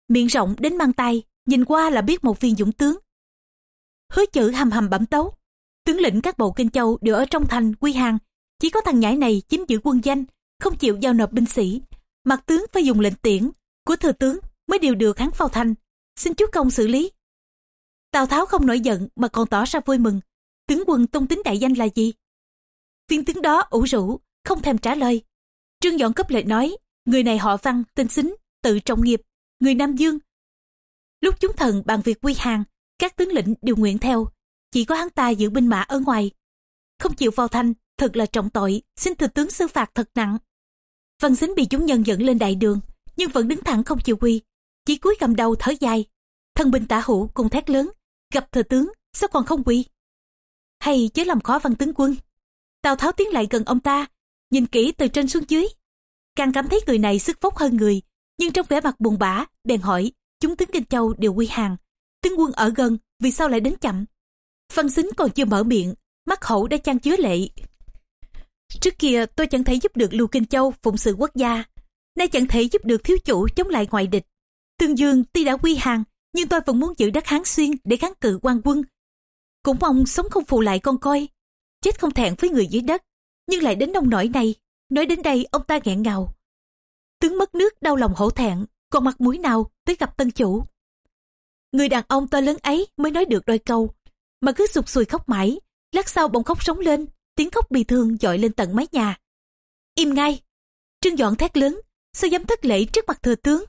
miệng rộng đến mang tay, nhìn qua là biết một viên dũng tướng. Hứa chữ hầm hầm bẩm tấu, tướng lĩnh các bộ kinh châu đều ở trong thành quy hàng, chỉ có thằng nhãi này chiếm giữ quân danh, không chịu giao nộp binh sĩ. Mặt tướng phải dùng lệnh tiễn của thừa tướng mới điều được hắn phao thành, xin chúa công xử lý. Tào Tháo không nổi giận mà còn tỏ ra vui mừng. Tướng quân tôn tính đại danh là gì? Viên tướng đó ủ rũ, không thèm trả lời. Trương Dọn cấp lệnh nói, người này họ văn, tên xính, tự trọng nghiệp, người Nam Dương. Lúc chúng thần bàn việc quy hàng, các tướng lĩnh đều nguyện theo, chỉ có hắn ta giữ binh mã ở ngoài. Không chịu vào thành, thật là trọng tội, xin thừa tướng xử phạt thật nặng. Văn xính bị chúng nhân dẫn lên đại đường, nhưng vẫn đứng thẳng không chịu quy, chỉ cúi cầm đầu thở dài. Thân binh tả hữu cùng thét lớn, gặp thừa tướng, sao còn không quy? Hay chớ làm khó văn tướng quân. Tào Tháo tiến lại gần ông ta, nhìn kỹ từ trên xuống dưới. Càng cảm thấy người này sức vóc hơn người, nhưng trong vẻ mặt buồn bã, bèn hỏi, chúng tướng Kinh Châu đều quy hàng. Tướng quân ở gần, vì sao lại đến chậm? Văn xính còn chưa mở miệng, mắt hậu đã chan chứa lệ. Trước kia tôi chẳng thể giúp được Lưu Kinh Châu phụng sự quốc gia, nay chẳng thể giúp được thiếu chủ chống lại ngoại địch. Tương Dương tuy đã quy hàng, nhưng tôi vẫn muốn giữ đất Hán Xuyên để kháng cự quan quân. Cũng mong sống không phụ lại con coi, chết không thẹn với người dưới đất, nhưng lại đến nông nỗi này. Nói đến đây ông ta nghẹn ngào. Tướng mất nước đau lòng hổ thẹn, còn mặt mũi nào tới gặp tân chủ. Người đàn ông to lớn ấy mới nói được đôi câu, mà cứ sụt sùi khóc mãi, lát sau bỗng khóc sống lên, tiếng khóc bị thương dội lên tận mái nhà. Im ngay! Trương Dọn thét lớn, sao dám thất lễ trước mặt thừa tướng.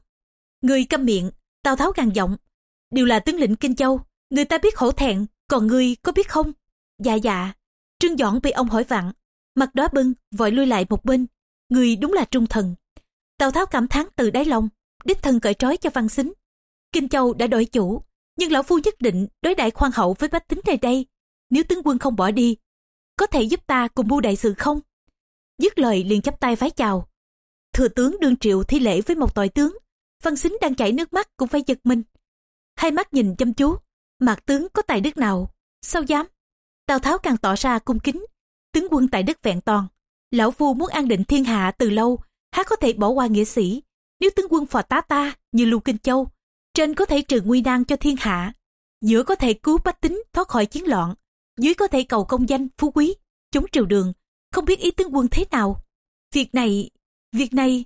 Người câm miệng, Tào Tháo gằn giọng, đều là tướng lĩnh Kinh Châu, người ta biết hổ thẹn, còn ngươi có biết không? Dạ dạ, Trương Dọn bị ông hỏi vặn, mặt đó bưng, vội lui lại một bên, người đúng là trung thần. Tào Tháo cảm thán từ đáy lòng, đích thân cởi trói cho văn xính. Kinh Châu đã đổi chủ, nhưng lão phu nhất định đối đại khoan hậu với bách tính nơi đây. Nếu tướng quân không bỏ đi, có thể giúp ta cùng mưu đại sự không? Dứt lời liền chắp tay vái chào. Thừa tướng đương triệu thi lễ với một tội tướng, văn xính đang chảy nước mắt cũng phải giật mình. Hai mắt nhìn chăm chú, mạc tướng có tài đức nào, sao dám? Tào Tháo càng tỏ ra cung kính, tướng quân tại đức vẹn toàn. Lão phu muốn an định thiên hạ từ lâu, há có thể bỏ qua nghĩa sĩ. Nếu tướng quân phò tá ta như Lưu Kinh Châu, trên có thể trừ nguy nan cho thiên hạ, giữa có thể cứu bách tính thoát khỏi chiến loạn, dưới có thể cầu công danh, phú quý, chống triều đường, không biết ý tướng quân thế nào. Việc này, việc này...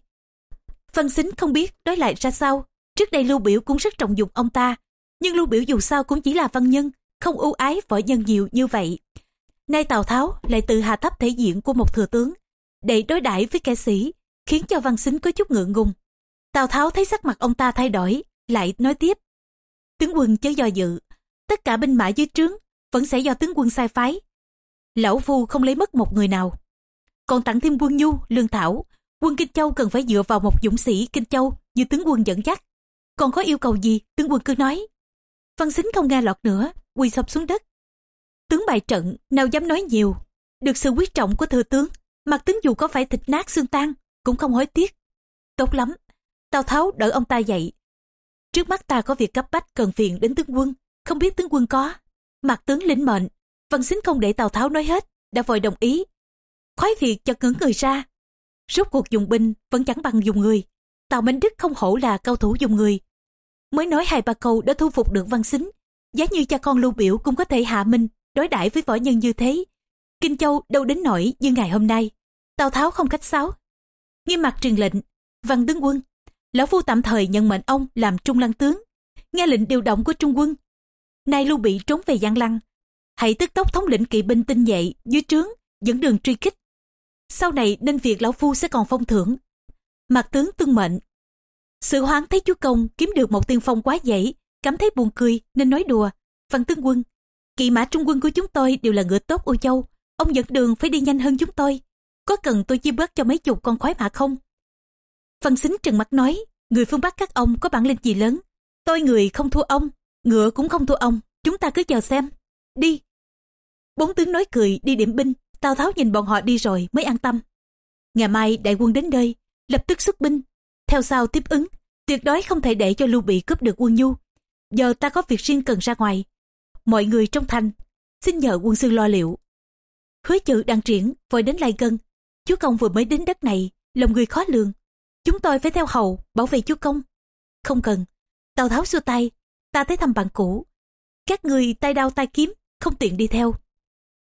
Văn xính không biết nói lại ra sao, trước đây Lưu Biểu cũng rất trọng dụng ông ta, nhưng Lưu Biểu dù sao cũng chỉ là văn nhân, không ưu ái võ nhân nhiều như vậy. Nay Tào Tháo lại tự hạ thấp thể diện của một thừa tướng, để đối đãi với kẻ sĩ, khiến cho văn xính có chút ngượng ngùng. Tào Tháo thấy sắc mặt ông ta thay đổi, lại nói tiếp. Tướng quân chớ do dự, tất cả binh mã dưới trướng vẫn sẽ do tướng quân sai phái. Lão Phu không lấy mất một người nào. Còn tặng thêm quân nhu, lương thảo, quân Kinh Châu cần phải dựa vào một dũng sĩ Kinh Châu như tướng quân dẫn dắt. Còn có yêu cầu gì, tướng quân cứ nói. Văn xính không nghe lọt nữa, quỳ sập xuống đất. Tướng bại trận, nào dám nói nhiều. Được sự quyết trọng của thừa tướng, mặt tướng dù có phải thịt nát xương tan, cũng không hối tiếc. Tốt lắm, Tào Tháo đỡ ông ta dậy. Trước mắt ta có việc cấp bách cần phiền đến tướng quân, không biết tướng quân có. Mặt tướng lĩnh mệnh, văn xính không để Tào Tháo nói hết, đã vội đồng ý. Khoái việc cho ngấn người ra. Rốt cuộc dùng binh vẫn chẳng bằng dùng người. Tào Minh Đức không hổ là cao thủ dùng người. Mới nói hai ba câu đã thu phục được văn xính. Giá như cha con lưu biểu cũng có thể hạ minh, đối đãi với võ nhân như thế. Kinh Châu đâu đến nổi như ngày hôm nay. Tào Tháo không cách sáo. Nghiêm mặt truyền lệnh, văn tướng quân. Lão Phu tạm thời nhận mệnh ông làm trung lăng tướng. Nghe lệnh điều động của trung quân. Nay lưu bị trốn về Giang Lăng. Hãy tức tốc thống lĩnh kỵ binh tinh nhuệ dưới trướng, dẫn đường truy kích. Sau này nên việc Lão Phu sẽ còn phong thưởng. Mặt tướng tương mệnh. Sự hoáng thấy chúa công kiếm được một tiên phong quá dễ, cảm thấy buồn cười nên nói đùa. Văn tướng quân, kỵ mã trung quân của chúng tôi đều là ngựa tốt ô châu. Ông dẫn đường phải đi nhanh hơn chúng tôi. Có cần tôi chia bớt cho mấy chục con khoái mã không? Văn xính trừng mắt nói, người phương Bắc các ông có bản lĩnh gì lớn. Tôi người không thua ông, ngựa cũng không thua ông, chúng ta cứ chờ xem. Đi. Bốn tướng nói cười đi điểm binh, Tào Tháo nhìn bọn họ đi rồi mới an tâm. Ngày mai đại quân đến nơi, lập tức xuất binh. Theo sau tiếp ứng, tuyệt đối không thể để cho Lưu Bị cướp được quân nhu. Giờ ta có việc riêng cần ra ngoài. Mọi người trong thành, xin nhờ quân sư lo liệu. Hứa chữ đang triển, vội đến lai gần. Chúa công vừa mới đến đất này, lòng người khó lường. Chúng tôi phải theo hầu, bảo vệ chúa công. Không cần. Tào Tháo xua tay, ta tới thăm bạn cũ. Các người tay đao tay kiếm, không tiện đi theo.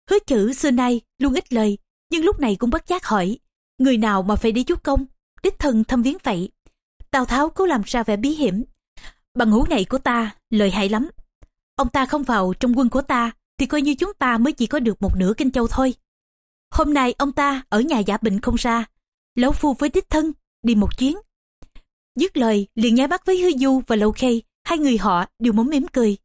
Hứa chữ xưa nay luôn ít lời, nhưng lúc này cũng bất giác hỏi. Người nào mà phải đi chút công, đích thân thăm viếng vậy. Tào Tháo cố làm ra vẻ bí hiểm. Bằng hữu này của ta, lời hay lắm. Ông ta không vào trong quân của ta, thì coi như chúng ta mới chỉ có được một nửa kinh châu thôi. Hôm nay ông ta ở nhà giả bệnh không ra, lão phu với đích thân, đi một chuyến. Dứt lời, liền nháy mắt với Hứa du và lâu khê, hai người họ đều muốn mỉm cười.